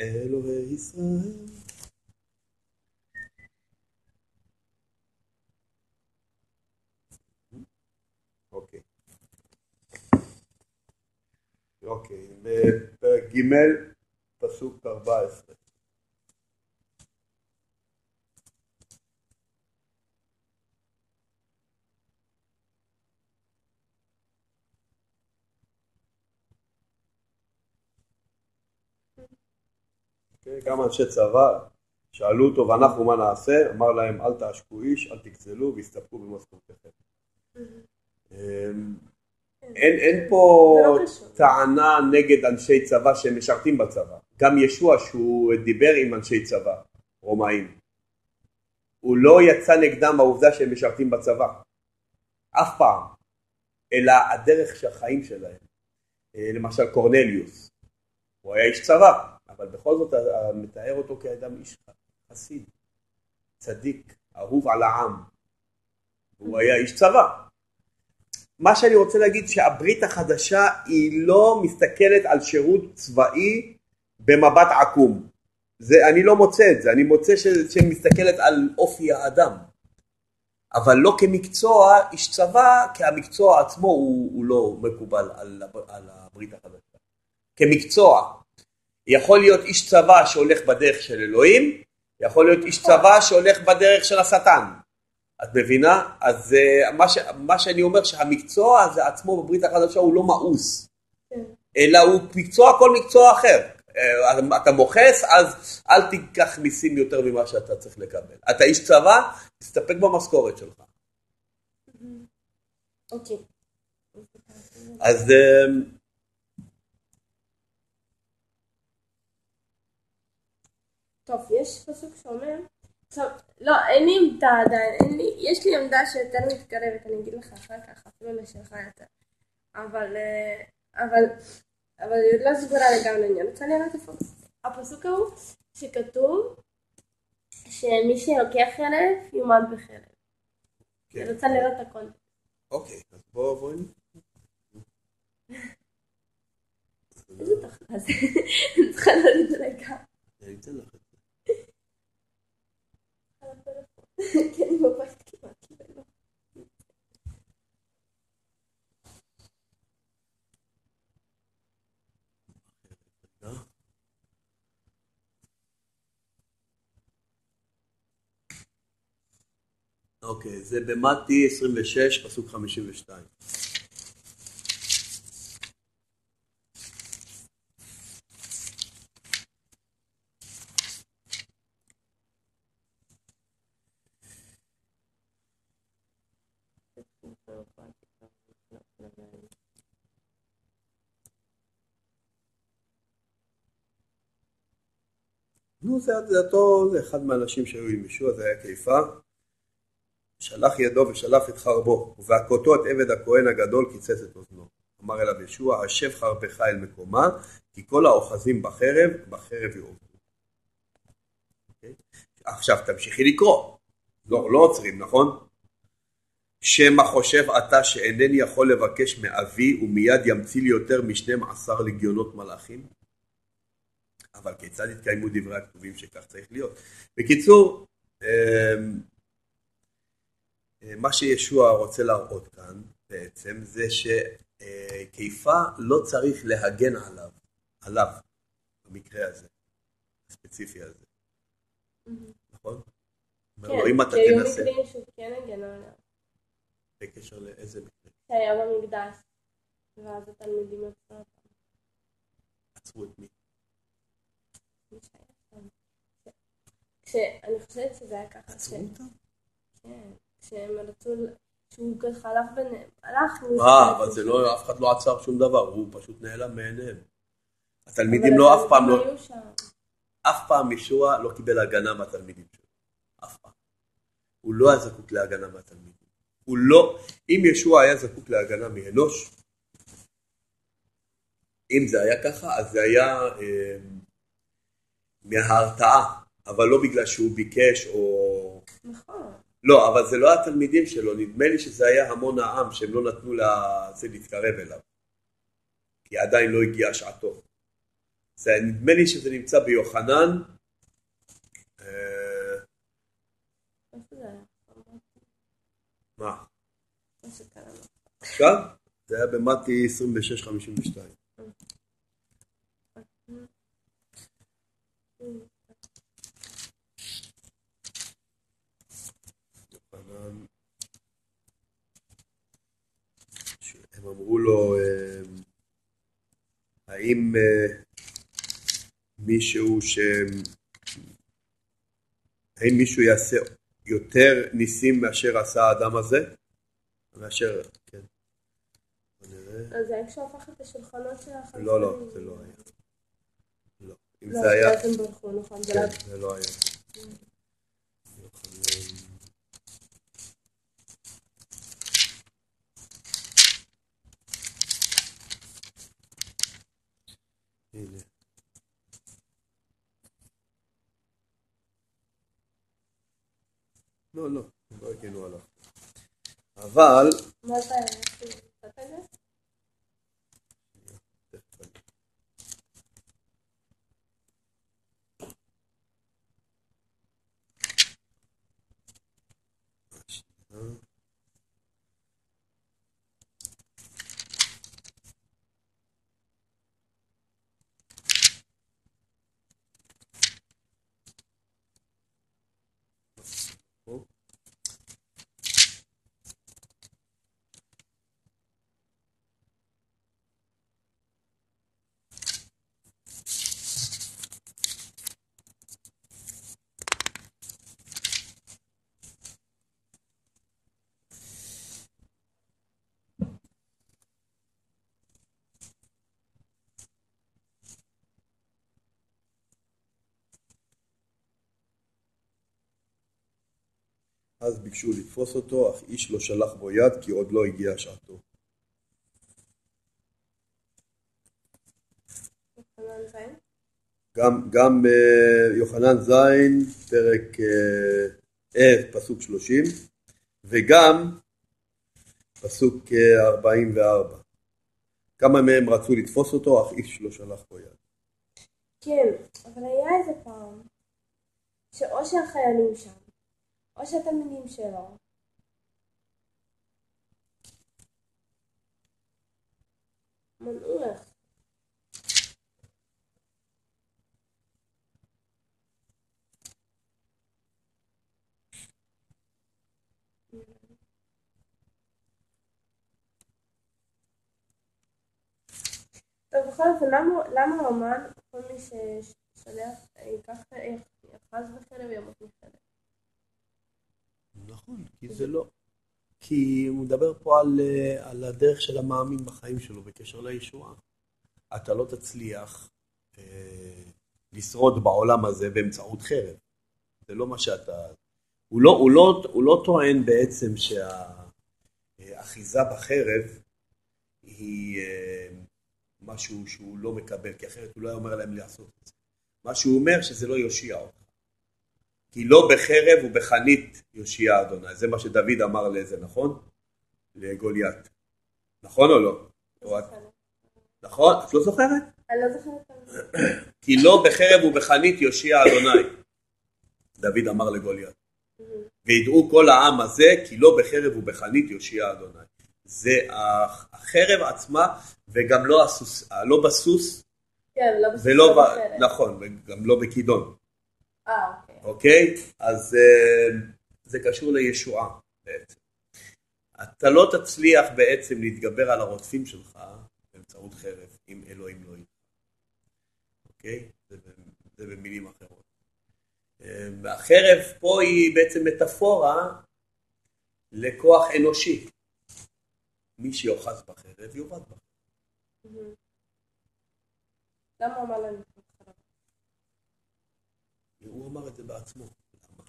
אלוהי ישראל. אוקיי. אוקיי, בפרק ג', פסוק 14. גם אנשי צבא שאלו אותו ואנחנו מה נעשה, אמר להם אל תעשקו איש, אל תקצלו והסתפקו במשכורתכם. אמ, אין, אין פה לא. טענה נגד אנשי צבא שהם משרתים בצבא. גם ישוע שהוא דיבר עם אנשי צבא, רומאים. הוא לא יצא נגדם העובדה שהם משרתים בצבא. אף פעם. אלא הדרך של החיים שלהם. אה, למשל קורנליוס. הוא היה איש צבא, אבל בכל זאת מתאר אותו כאדם איש חסיד, צדיק, אהוב על העם. הוא היה איש צבא. מה שאני רוצה להגיד שהברית החדשה היא לא מסתכלת על שירות צבאי במבט עקום. זה, אני לא מוצא את זה, אני מוצא ש, שמסתכלת על אופי האדם. אבל לא כמקצוע איש צבא, כי המקצוע עצמו הוא, הוא לא מקובל על, על הברית החדשה. כמקצוע. יכול להיות איש צבא שהולך בדרך של אלוהים, יכול להיות איש צבא שהולך בדרך של השטן. את מבינה? אז uh, מה, ש, מה שאני אומר שהמקצוע הזה עצמו בברית החדשה הוא לא מאוס, כן. אלא הוא מקצוע כל מקצוע אחר. Uh, אתה מוכס, אז אל תיקח מיסים יותר ממה שאתה צריך לקבל. אתה איש צבא, תסתפק במשכורת שלך. אוקיי. אז טוב, יש פסוק שאומר, עכשיו, לא, אין לי עמדה עדיין, אין לי, יש לי עמדה שיותר מתקרבת, אני אגיד לך אחר כך, אפילו לשלך יותר. אבל, אה, אבל, אבל היא לא סגורה לגמרי, אני רוצה לראות איפה הפסוק ההוא, שכתוב שמי שלוקח חרב, יומד בחרב. כן. אני רוצה לראות את הכל. אוקיי, אז בואו בואי. איזה תוכנה זה? אני צריכה להוריד רגע. אני אתן לך את זה. על הטלפון. כי אני בבית כמעט לא. אה? אוקיי, זה במתי 26, פסוק 52. נו, זה, אותו, זה אחד מהאנשים שהיו עם ישוע, זה היה קיפה. שלח ידו ושלף את חרבו, ובהכותו את עבד הכהן הגדול קיצץ את אוזנו. אמר אליו ישוע, השב חרבך אל מקומה, כי כל האוחזים בחרב, בחרב יעובדו. אוקיי? עכשיו תמשיכי לקרוא. לא, לא עוצרים, נכון? שמא חושב אתה שאינני יכול לבקש מאבי ומיד ימציא לי יותר משנים עשר לגיונות מלאכים? אבל כיצד יתקיימו דברי הכתובים שכך צריך להיות? בקיצור, אמ, מה שישוע רוצה להראות כאן בעצם זה שכיפה לא צריך להגן עליו, עליו, במקרה הזה, הספציפי הזה, נכון? כן, כי היו מקרים שהוא כן הגן עליו. בקשר לאיזה מקרה? שהיה במקדש, ואז התלמידים יצאו אותם. עצרו את מי? כשאני חושבת שזה היה ככה, עצרו אותם? כן, כשהם רצו, שהוא ככה הלך ביניהם, הלך, אה, הסתכל אבל זה. לא, אף אחד לא עצר שום דבר, הוא פשוט נעלם מעיניהם. התלמידים לא, אף פעם לא. אף פעם ישוע לא קיבל הגנה מהתלמידים שלו. אף פעם. הוא לא היה זקוק להגנה מהתלמידים. הוא לא, אם ישוע היה זקוק להגנה מאנוש, אם זה היה ככה, אז זה היה אה, מההרתעה, אבל לא בגלל שהוא ביקש או... נכון. לא, אבל זה לא התלמידים שלו, נדמה לי שזה היה המון העם שהם לא נתנו לזה להתקרב אליו. כי עדיין לא הגיעה שעתו. זה, נדמה לי שזה נמצא ביוחנן. אה? מה? עכשיו? זה היה במתי 26-52. אמרו לו, אה, האם אה, מישהו ש... האם מישהו יעשה יותר ניסים מאשר עשה האדם הזה? מאשר, כן. אז זה היה כשהוא הפך את השולחנות של החלפנים. לא, לא, זה לא היה. לא. אם לא, זה היה... נכון, זה לא... כן, זה לא היה. הנה. לא, לא, לא הגנו עליו. אבל, מה זה היה? קצת את זה? תכף אני- שנייה. פה. אז ביקשו לתפוס אותו, אך איש לא שלח בו יד כי עוד לא הגיעה שעתו. גם, גם אה, יוחנן זין, פרק אה, אה, פסוק 30, וגם פסוק אה, 44. כמה מהם רצו לתפוס אותו, אך איש לא שלח בו יד. כן, אבל היה איזה פעם, שאו שהחיילים שם, או שהתלמידים שלו, מנעו לך. טוב, בכל אופן, למה- למה אומן, כל מי ששולח, ייקח, יאחז בחרב וימות מחרב? נכון, כי זה לא. כי הוא מדבר פה על, אה, על הדרך של המאמין בחיים שלו בקשר לישועה. אתה לא תצליח אה, לשרוד בעולם הזה באמצעות חרב. זה לא מה שאתה... הוא לא, הוא לא, הוא לא טוען בעצם שהאחיזה בחרב היא אה, משהו שהוא לא מקבל, כי אחרת הוא לא היה אומר להם לעשות את זה. מה שהוא אומר שזה לא יושיע אותך. כי לא בחרב ובחנית יושיע אדוני. זה מה שדוד אמר לזה, נכון? לגוליית. נכון או לא? את- נכון? את לא זוכרת? אני לא זוכרת. כי לא בחרב ובחנית יושיע אדוני. דוד אמר לגוליית. וידעו כל העם הזה כי לא בחרב ובחנית יושיע אדוני. זה החרב עצמה וגם לא, הסוס, לא בסוס כן, לא בסוף ולא, ב... בחרב. נכון, וגם לא בכידון. אה, אוקיי. אוקיי? אז אה, זה קשור לישועה בעצם. אתה לא תצליח בעצם להתגבר על הרודפים שלך באמצעות חרב, אם אלוהים לא יהיה. אוקיי? זה, זה במילים אחרות. אה, והחרב פה היא בעצם מטאפורה לכוח אנושי. מי שיאחז בחרב יאבד בה. מהמם. למה הוא אמר לנו? הוא אמר את זה בעצמו. למה?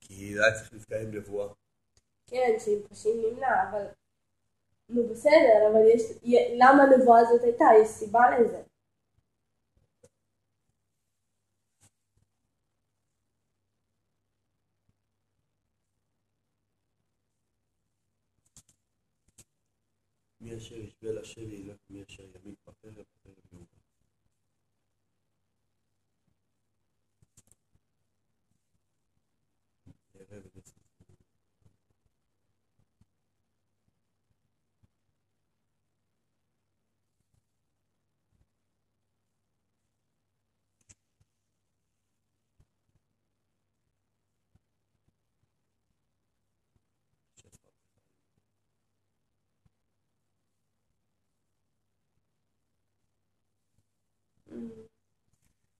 כי היה צריך להתקיים נבואה. כן, שאם פשעים נמנע, אבל... נו בסדר, אבל יש... למה הנבואה הזאת הייתה? יש סיבה לזה. מי אשר ישבה לשבי ילך, מי אשר ימית בחרב,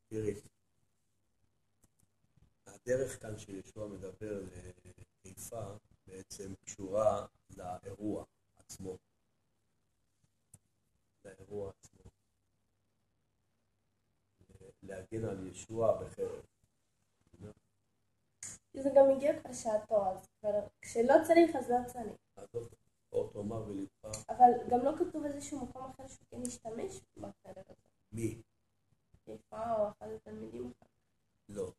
תראי, הדרך כאן שישוע מדבר לחיפה בעצם קשורה לאירוע עצמו. לאירוע עצמו. להגן על ישוע בחרב. זה גם הגיע כבר שעתו, אז כבר כשלא צריך אז לא צריך. עזוב, או תאמר בלבך. אבל גם לא כתוב איזשהו מקום אחר שהוא כן השתמש בחרב הזאת. מי? חיפה או אחד התלמידים אחר. לא,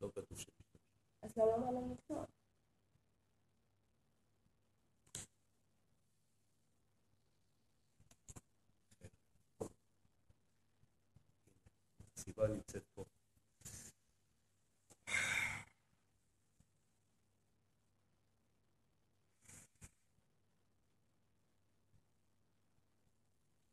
לא כתוב ש... אז למה אמר להם לקנות? הסיבה נמצאת פה.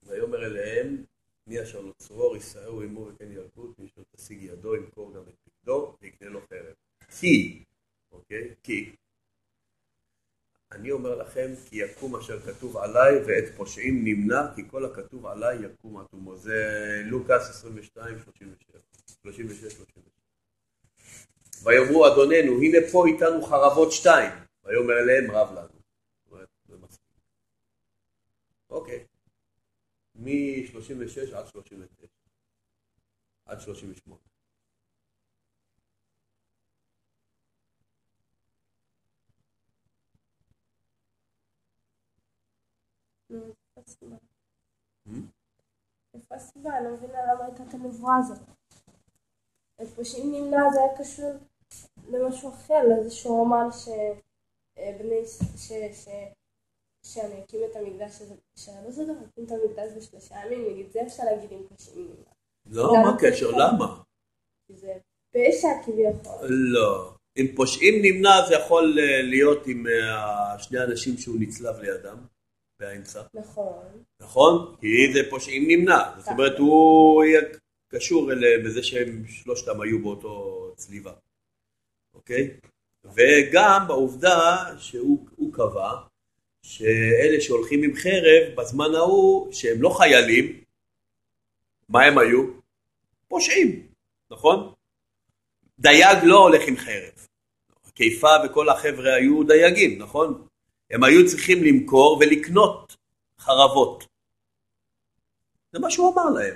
ויאמר אליהם, מי אשר לא צרור יישאו עמו וכן ילקוט, מי אשר תשיג ידו ימכור גם את בגדו ויקנה לו חרב. כי, אוקיי? כי. אני אומר לכם, כי יקום אשר כתוב עליי ואת פושעים נמנע, כי כל הכתוב עליי יקום עד תומו. זה לוקאס 22, 37, 36, 37. ויאמרו אדוננו, הנה פה איתנו חרבות שתיים. ויאמר אליהם רב לנו. זה מספיק. אוקיי. מ-36 עד 39. עד 38. נו, איפה הסיבה? אני לא מבינה למה הייתה את הנבואה הזאת. איפה שאם נמנע זה היה קשור למשהו אחר, שהוא אמר שבני, שאני אקים את המקדש הזה בשעה לא דבר, אקים את המקדש בשלושה ימים, נגיד זה אפשר להגיד עם פשעים. לא, מה הקשר? למה? זה פשע כביכול. לא. אם פושעים נמנע זה יכול אה, להיות עם אה, שני אנשים שהוא נצלב לידם, באמצע, נכון. נכון? כי זה פושעים נמנע. זאת אומרת, הוא יהיה קשור אליהם בזה שהם שלושתם היו באותו צליבה, אוקיי? וגם בעובדה שהוא הוא קבע שאלה שהולכים עם חרב בזמן ההוא, שהם לא חיילים, מה הם היו? פושעים, נכון? דייג לא הולך עם חרב. קיפה וכל החבר'ה היו דייגים, נכון? הם היו צריכים למכור ולקנות חרבות. זה מה שהוא אמר להם.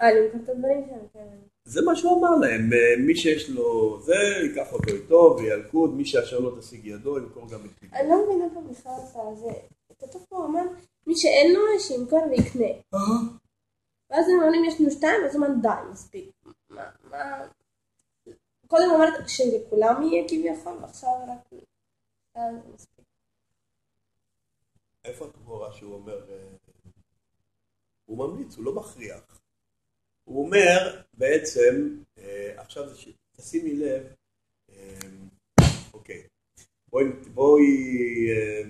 אה. זה מה שהוא אמר להם. אה, מי שיש לו זה, ייקח אותו איתו וילכוד, מי שאשר לא תשיג ידו, ימכור גם את פגעו. אני לא מבינה פה בכלל את זה. כתוב פה, הוא אומר, מי שאין לו, שימכור ויקנה. ואז הם אומרים, יש לנו שתיים, אז הוא אומר, די, מספיק. מה, מה... קודם אמרת שלכולם יהיה כביכול, ועכשיו רק... אה. איפה התגובה שהוא אומר, אה, הוא ממליץ, הוא לא מכריח. הוא אומר בעצם, אה, עכשיו. תשימי לב, אה, אוקיי, בואי, בואי אה,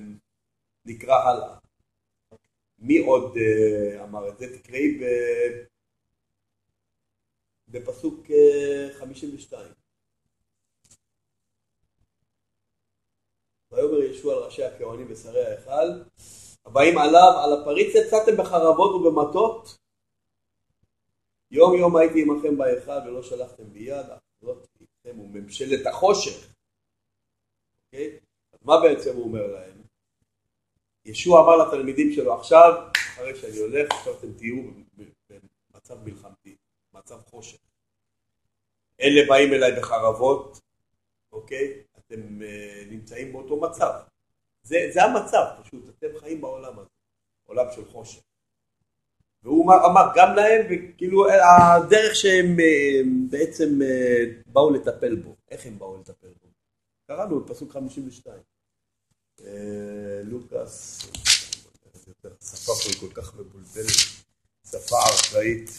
נקרא הלאה. מי עוד אמר את זה? תקראי ב... בפסוק אה, 52. ויאמר ישוע על ראשי הכהנים ושרי ההיכל, הבאים עליו, על הפריץ יצאתם בחרבות ובמטות, יום יום הייתי עמכם בהיכל ולא שלחתם ביד, אחזות איתכם וממשלת החושך. אוקיי? אז מה בעצם הוא אומר להם? ישוע אמר לתלמידים שלו, עכשיו, אחרי שאני הולך, עכשיו אתם תהיו במצב מלחמתי, מצב חושך. אלה באים אליי בחרבות, אוקיי? אתם אה, נמצאים באותו מצב. זה, זה המצב, פשוט, אתם חיים בעולם הזה, עולם של חושך. והוא אמר, גם להם, וכאילו הדרך שהם אה, בעצם אה, באו לטפל בו, איך הם באו לטפל בו? קראנו בפסוק 52. אה, לוקאס, השפה פה כל כך מבולבלת, שפה ארכאית.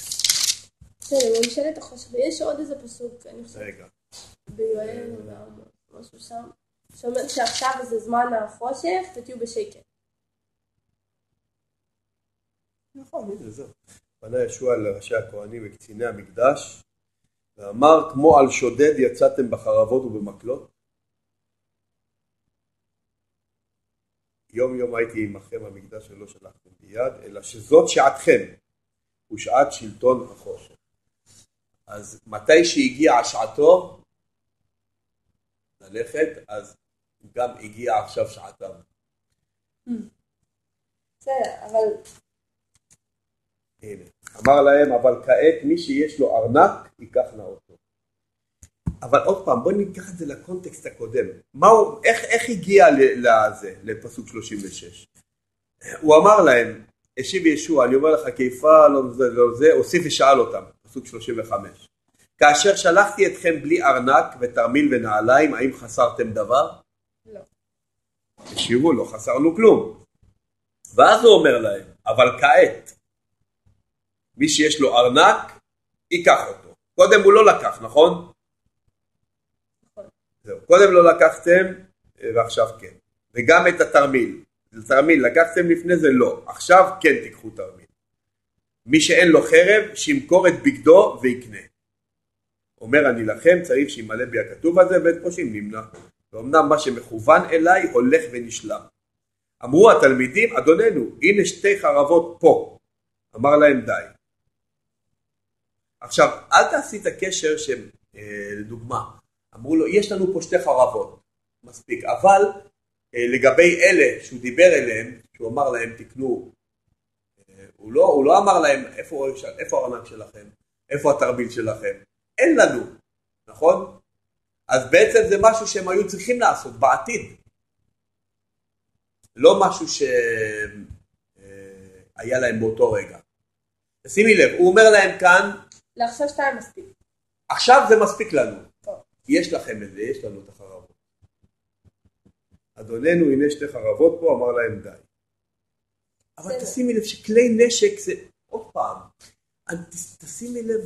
בסדר, ממשלת החושך, ויש עוד איזה פסוק, אני חושבת, רגע, ביואל משהו שם, שאומר שעכשיו זה זמן החושך, ותהיו בשקט. נכון, הנה זהו. פנה ישוע לראשי הכהנים וקציני המקדש, ואמר, כמו על שודד יצאתם בחרבות ובמקלות. יום יום הייתי עמכם במקדש ולא שלחתם ביד, אלא שזאת שעתכם, ושעת שלטון החושך. אז מתי שהגיעה שעתו ללכת, אז גם הגיעה עכשיו שעתם. בסדר, אבל... הנה. אמר להם, אבל כעת מי שיש לו ארנק, ייקח נא אותו. אבל עוד פעם, בואו ניקח את זה לקונטקסט הקודם. מהו, איך, איך הגיע לזה, לפסוק 36? הוא אמר להם, השיב ישוע, אני אומר לך, כיפה לא זה, לא זה, הוסיף ושאל אותם, פסוק 35. כאשר שלחתי אתכם בלי ארנק ותרמיל ונעליים, האם חסרתם דבר? לא. השיבו, לא חסרנו כלום. ואז הוא אומר להם, אבל כעת, מי שיש לו ארנק, ייקח אותו. קודם הוא לא לקח, נכון? זהו, קודם לא לקחתם, ועכשיו כן. וגם את התרמיל. תרמיל לקחתם לפני זה? לא. עכשיו כן תיקחו תרמיל. מי שאין לו חרב, שימכור את בגדו ויקנה. אומר אני לכם, צריך שימלא בי הכתוב הזה, ואת פושעים נמנע. ואומנם מה שמכוון אליי הולך ונשלם. אמרו התלמידים, אדוננו, הנה שתי חרבות פה. אמר להם די. עכשיו, אל תעשי את הקשר שלדוגמה, אמרו לו, יש לנו פה שתי חרבות, מספיק, אבל אה, לגבי אלה שהוא דיבר אליהם, שהוא אמר להם תקנו, אה, הוא לא, הוא לא אמר להם איפה, איפה הארנק שלכם, איפה התרביל שלכם, אין לנו, נכון? אז בעצם זה משהו שהם היו צריכים לעשות בעתיד, לא משהו שהיה אה, להם באותו רגע. שימי לב, הוא אומר להם כאן, לעכשיו שתיים מספיק. עכשיו זה מספיק לנו. טוב. יש לכם את זה, יש לנו את החרבות. אדוננו, הנה שתי חרבות פה, אמר להם די. אבל בסדר. תשימי לב שכלי נשק זה, עוד פעם, תשימי לב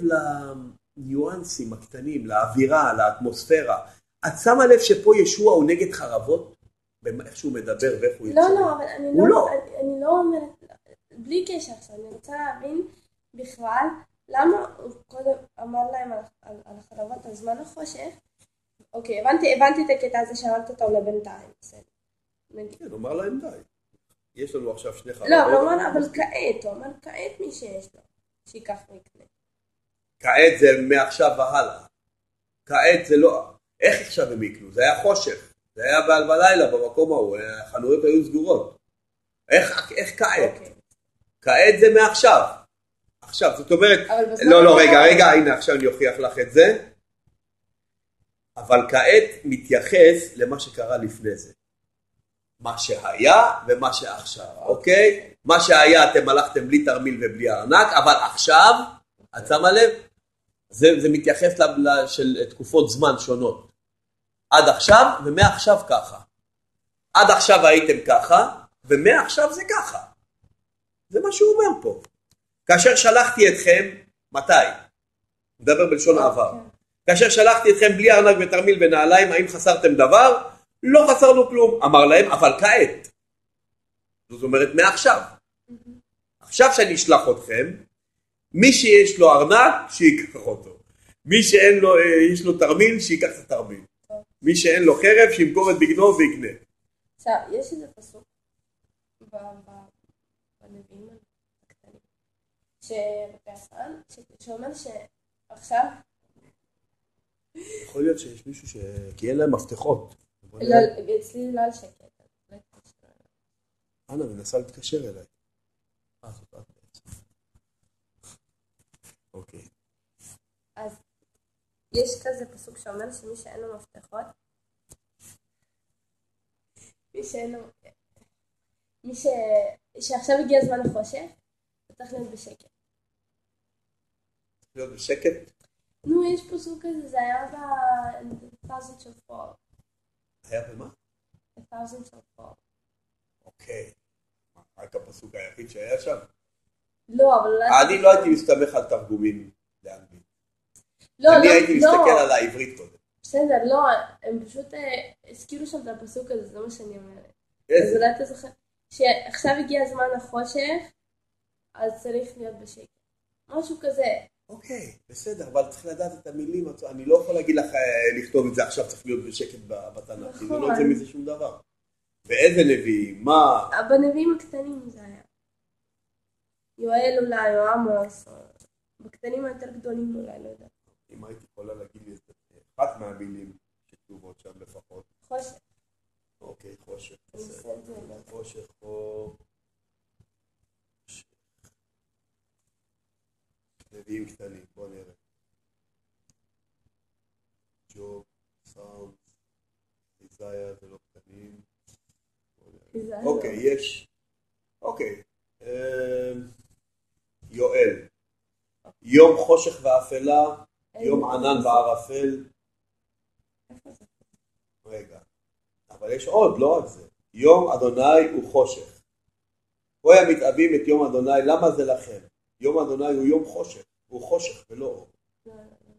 לניואנסים הקטנים, לאווירה, לאטמוספירה. את שמה לב שפה ישוע הוא נגד חרבות? באיך שהוא מדבר ואיך הוא לא, יוצא? לא, אבל אני לא, לא. אני, אני לא אומרת, בלי קשר עכשיו, אני רוצה להבין בכלל למה הוא קודם אמר להם על, על, על החרבות על זמן החושך. אוקיי, הבנתי, הבנתי את הקטע הזה שאמרת אותו לבינתיים, בסדר. כן, הוא אמר להם די. יש לנו עכשיו שני חרבות. לא, הוא אמר, אבל כעת, הוא אמר כעת מי שיש לו, שייקח ויקנה. כעת זה מעכשיו והלאה. כעת זה לא... איך עכשיו הם יקנו? זה היה חושך. זה היה ב- בלילה במקום ההוא, החנויות היו סגורות. איך, איך כעת? אוקיי. כעת זה מעכשיו. עכשיו, זאת אומרת... לא, לא, רגע, רגע, הנה עכשיו אני אוכיח לך את זה. אבל כעת מתייחס למה שקרה לפני זה. מה שהיה ומה שעכשיו, אוקיי? מה שהיה אתם הלכתם בלי תרמיל ובלי ארנק, אבל עכשיו, את שמה לב? זה, זה מתייחס ל, ל, של תקופות זמן שונות. עד עכשיו ומעכשיו ככה. עד עכשיו הייתם ככה, ומעכשיו זה ככה. זה מה שהוא אומר פה. כאשר שלחתי אתכם, מתי? מדבר בלשון העבר. כן. כאשר שלחתי אתכם בלי ארנק ותרמיל ונעליים, האם חסרתם דבר? לא חסרנו כלום. אמר להם, אבל כעת. זאת אומרת, מעכשיו. עכשיו שאני אשלח אתכם, מי שיש לו ארנק, שייקח אותו. מי שאין לו, אה, יש לו תרמיל, שייקח את התרמיל. מי שאין לו חרב, שימכור את בגנו ויקנה. עכשיו, יש איזה פסוק ב- ב- בנביאים הקטנים, שאומר שעכשיו, יכול להיות שיש מישהו ש... כי אין להם מפתחות. לא. אצלי לא על שקט. לא. אנה, מנסה להתקשר אליי. אה, זאת את בעצם. אוקיי. אז יש כזה פסוק שאומר שמי שאין לו מפתחות, מי שאין לו, מי ש... שעכשיו הגיע זמן החושך, הוא צריך להיות בשקט. להיות בשקט? נו, יש פסוק כזה, זה היה ב- Thousands of Fall. היה במה? The Thousands of Fall. אוקיי. רק הפסוק היחיד שהיה שם. לא, אבל אולי... אני לא הייתי מסתמך על תרגומים לאנגלית. לא, אני לא, הייתי לא. מסתכל על העברית קודם. בסדר, לא, הם פשוט אה, הזכירו שם את הפסוק הזה, זה מה שאני אומרת. אז איזה? אולי אתה זוכר, שעכשיו הגיע זמן החושך, אז צריך להיות בשקט. משהו כזה. אוקיי, בסדר, אבל צריך לדעת את המילים. אני לא יכול להגיד לך אה, לכתוב את זה עכשיו, צריך להיות בשקט בתנ"ך. כי זה לא נכון. יוצא מזה שום דבר. ואיזה נביאים, מה? בנביאים הקטנים זה היה. יואל אולי, או עמוס, בקטנים היותר גדולים אולי, לא יודעת. אם היית יכולה להגיד לי אחת מהמילים שכתובות שם לפחות. חושך. אוקיי, חושך. לא. חושך או... נביאים קטנים, בוא נראה. ג'וב, סאונד, איזיה זה לא קטנים. אוקיי, יש. אוקיי. אמ, יואל. יום חושך ואפלה, יום ענן וערפל. רגע. אבל יש עוד, לא רק זה. יום אדוני הוא חושך. הוי המתאבים את יום אדוני, למה זה לכם? יום אדוני הוא יום חושך, הוא חושך ולא אור. לא, לא, לא.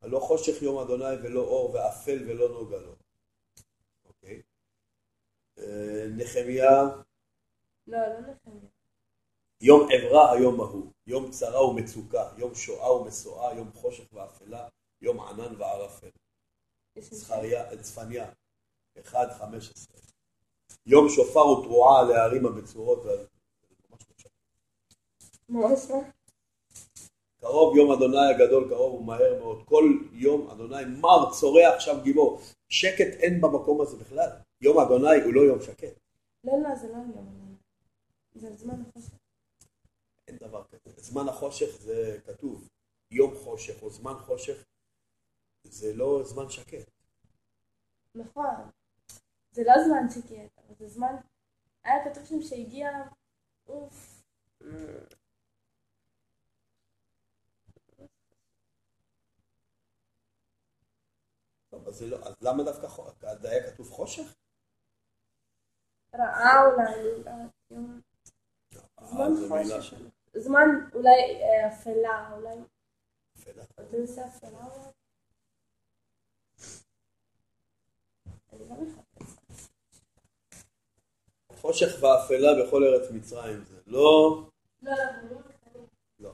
הלא חושך יום אדוני ולא אור, ואפל ולא נוגה לו. אוקיי. אה, נחמיה, לא, לא נחמיה. יום עברה היום ההוא, יום צרה ומצוקה, יום שואה ומשואה, יום חושך ואפלה, יום ענן וערפל. זכריה, צפניה, 1.15. יום שופר ותרועה על הערים הבצורות. ועל-. קרוב יום אדוני הגדול, קרוב ומהר מאוד. כל יום אדוני מר, צורח שם גיבור. שקט אין במקום הזה בכלל. יום אדוני הוא לא יום שקט. לא, לא, זה לא יום ענן. זה זמן החושך. אין דבר כזה. זמן החושך זה כתוב. יום חושך או זמן חושך זה לא זמן שקט. נכון. זה לא זמן שקט, אבל זה זמן... היה כתוב שם שהגיע... אוף. אז, לא, אז למה דווקא חושך? היה כתוב חושך? רעה אולי. זמן אה, זו מילה חושך. זמן אולי אה, אפלה, אולי... אפלה. אתה עושה אפלה אולי? אני לא מחפשת. חושך ואפלה בכל ארץ מצרים זה לא... לא, לא, בנים קטנים. לא,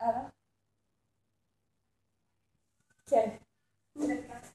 Alors Quelle Cette carte.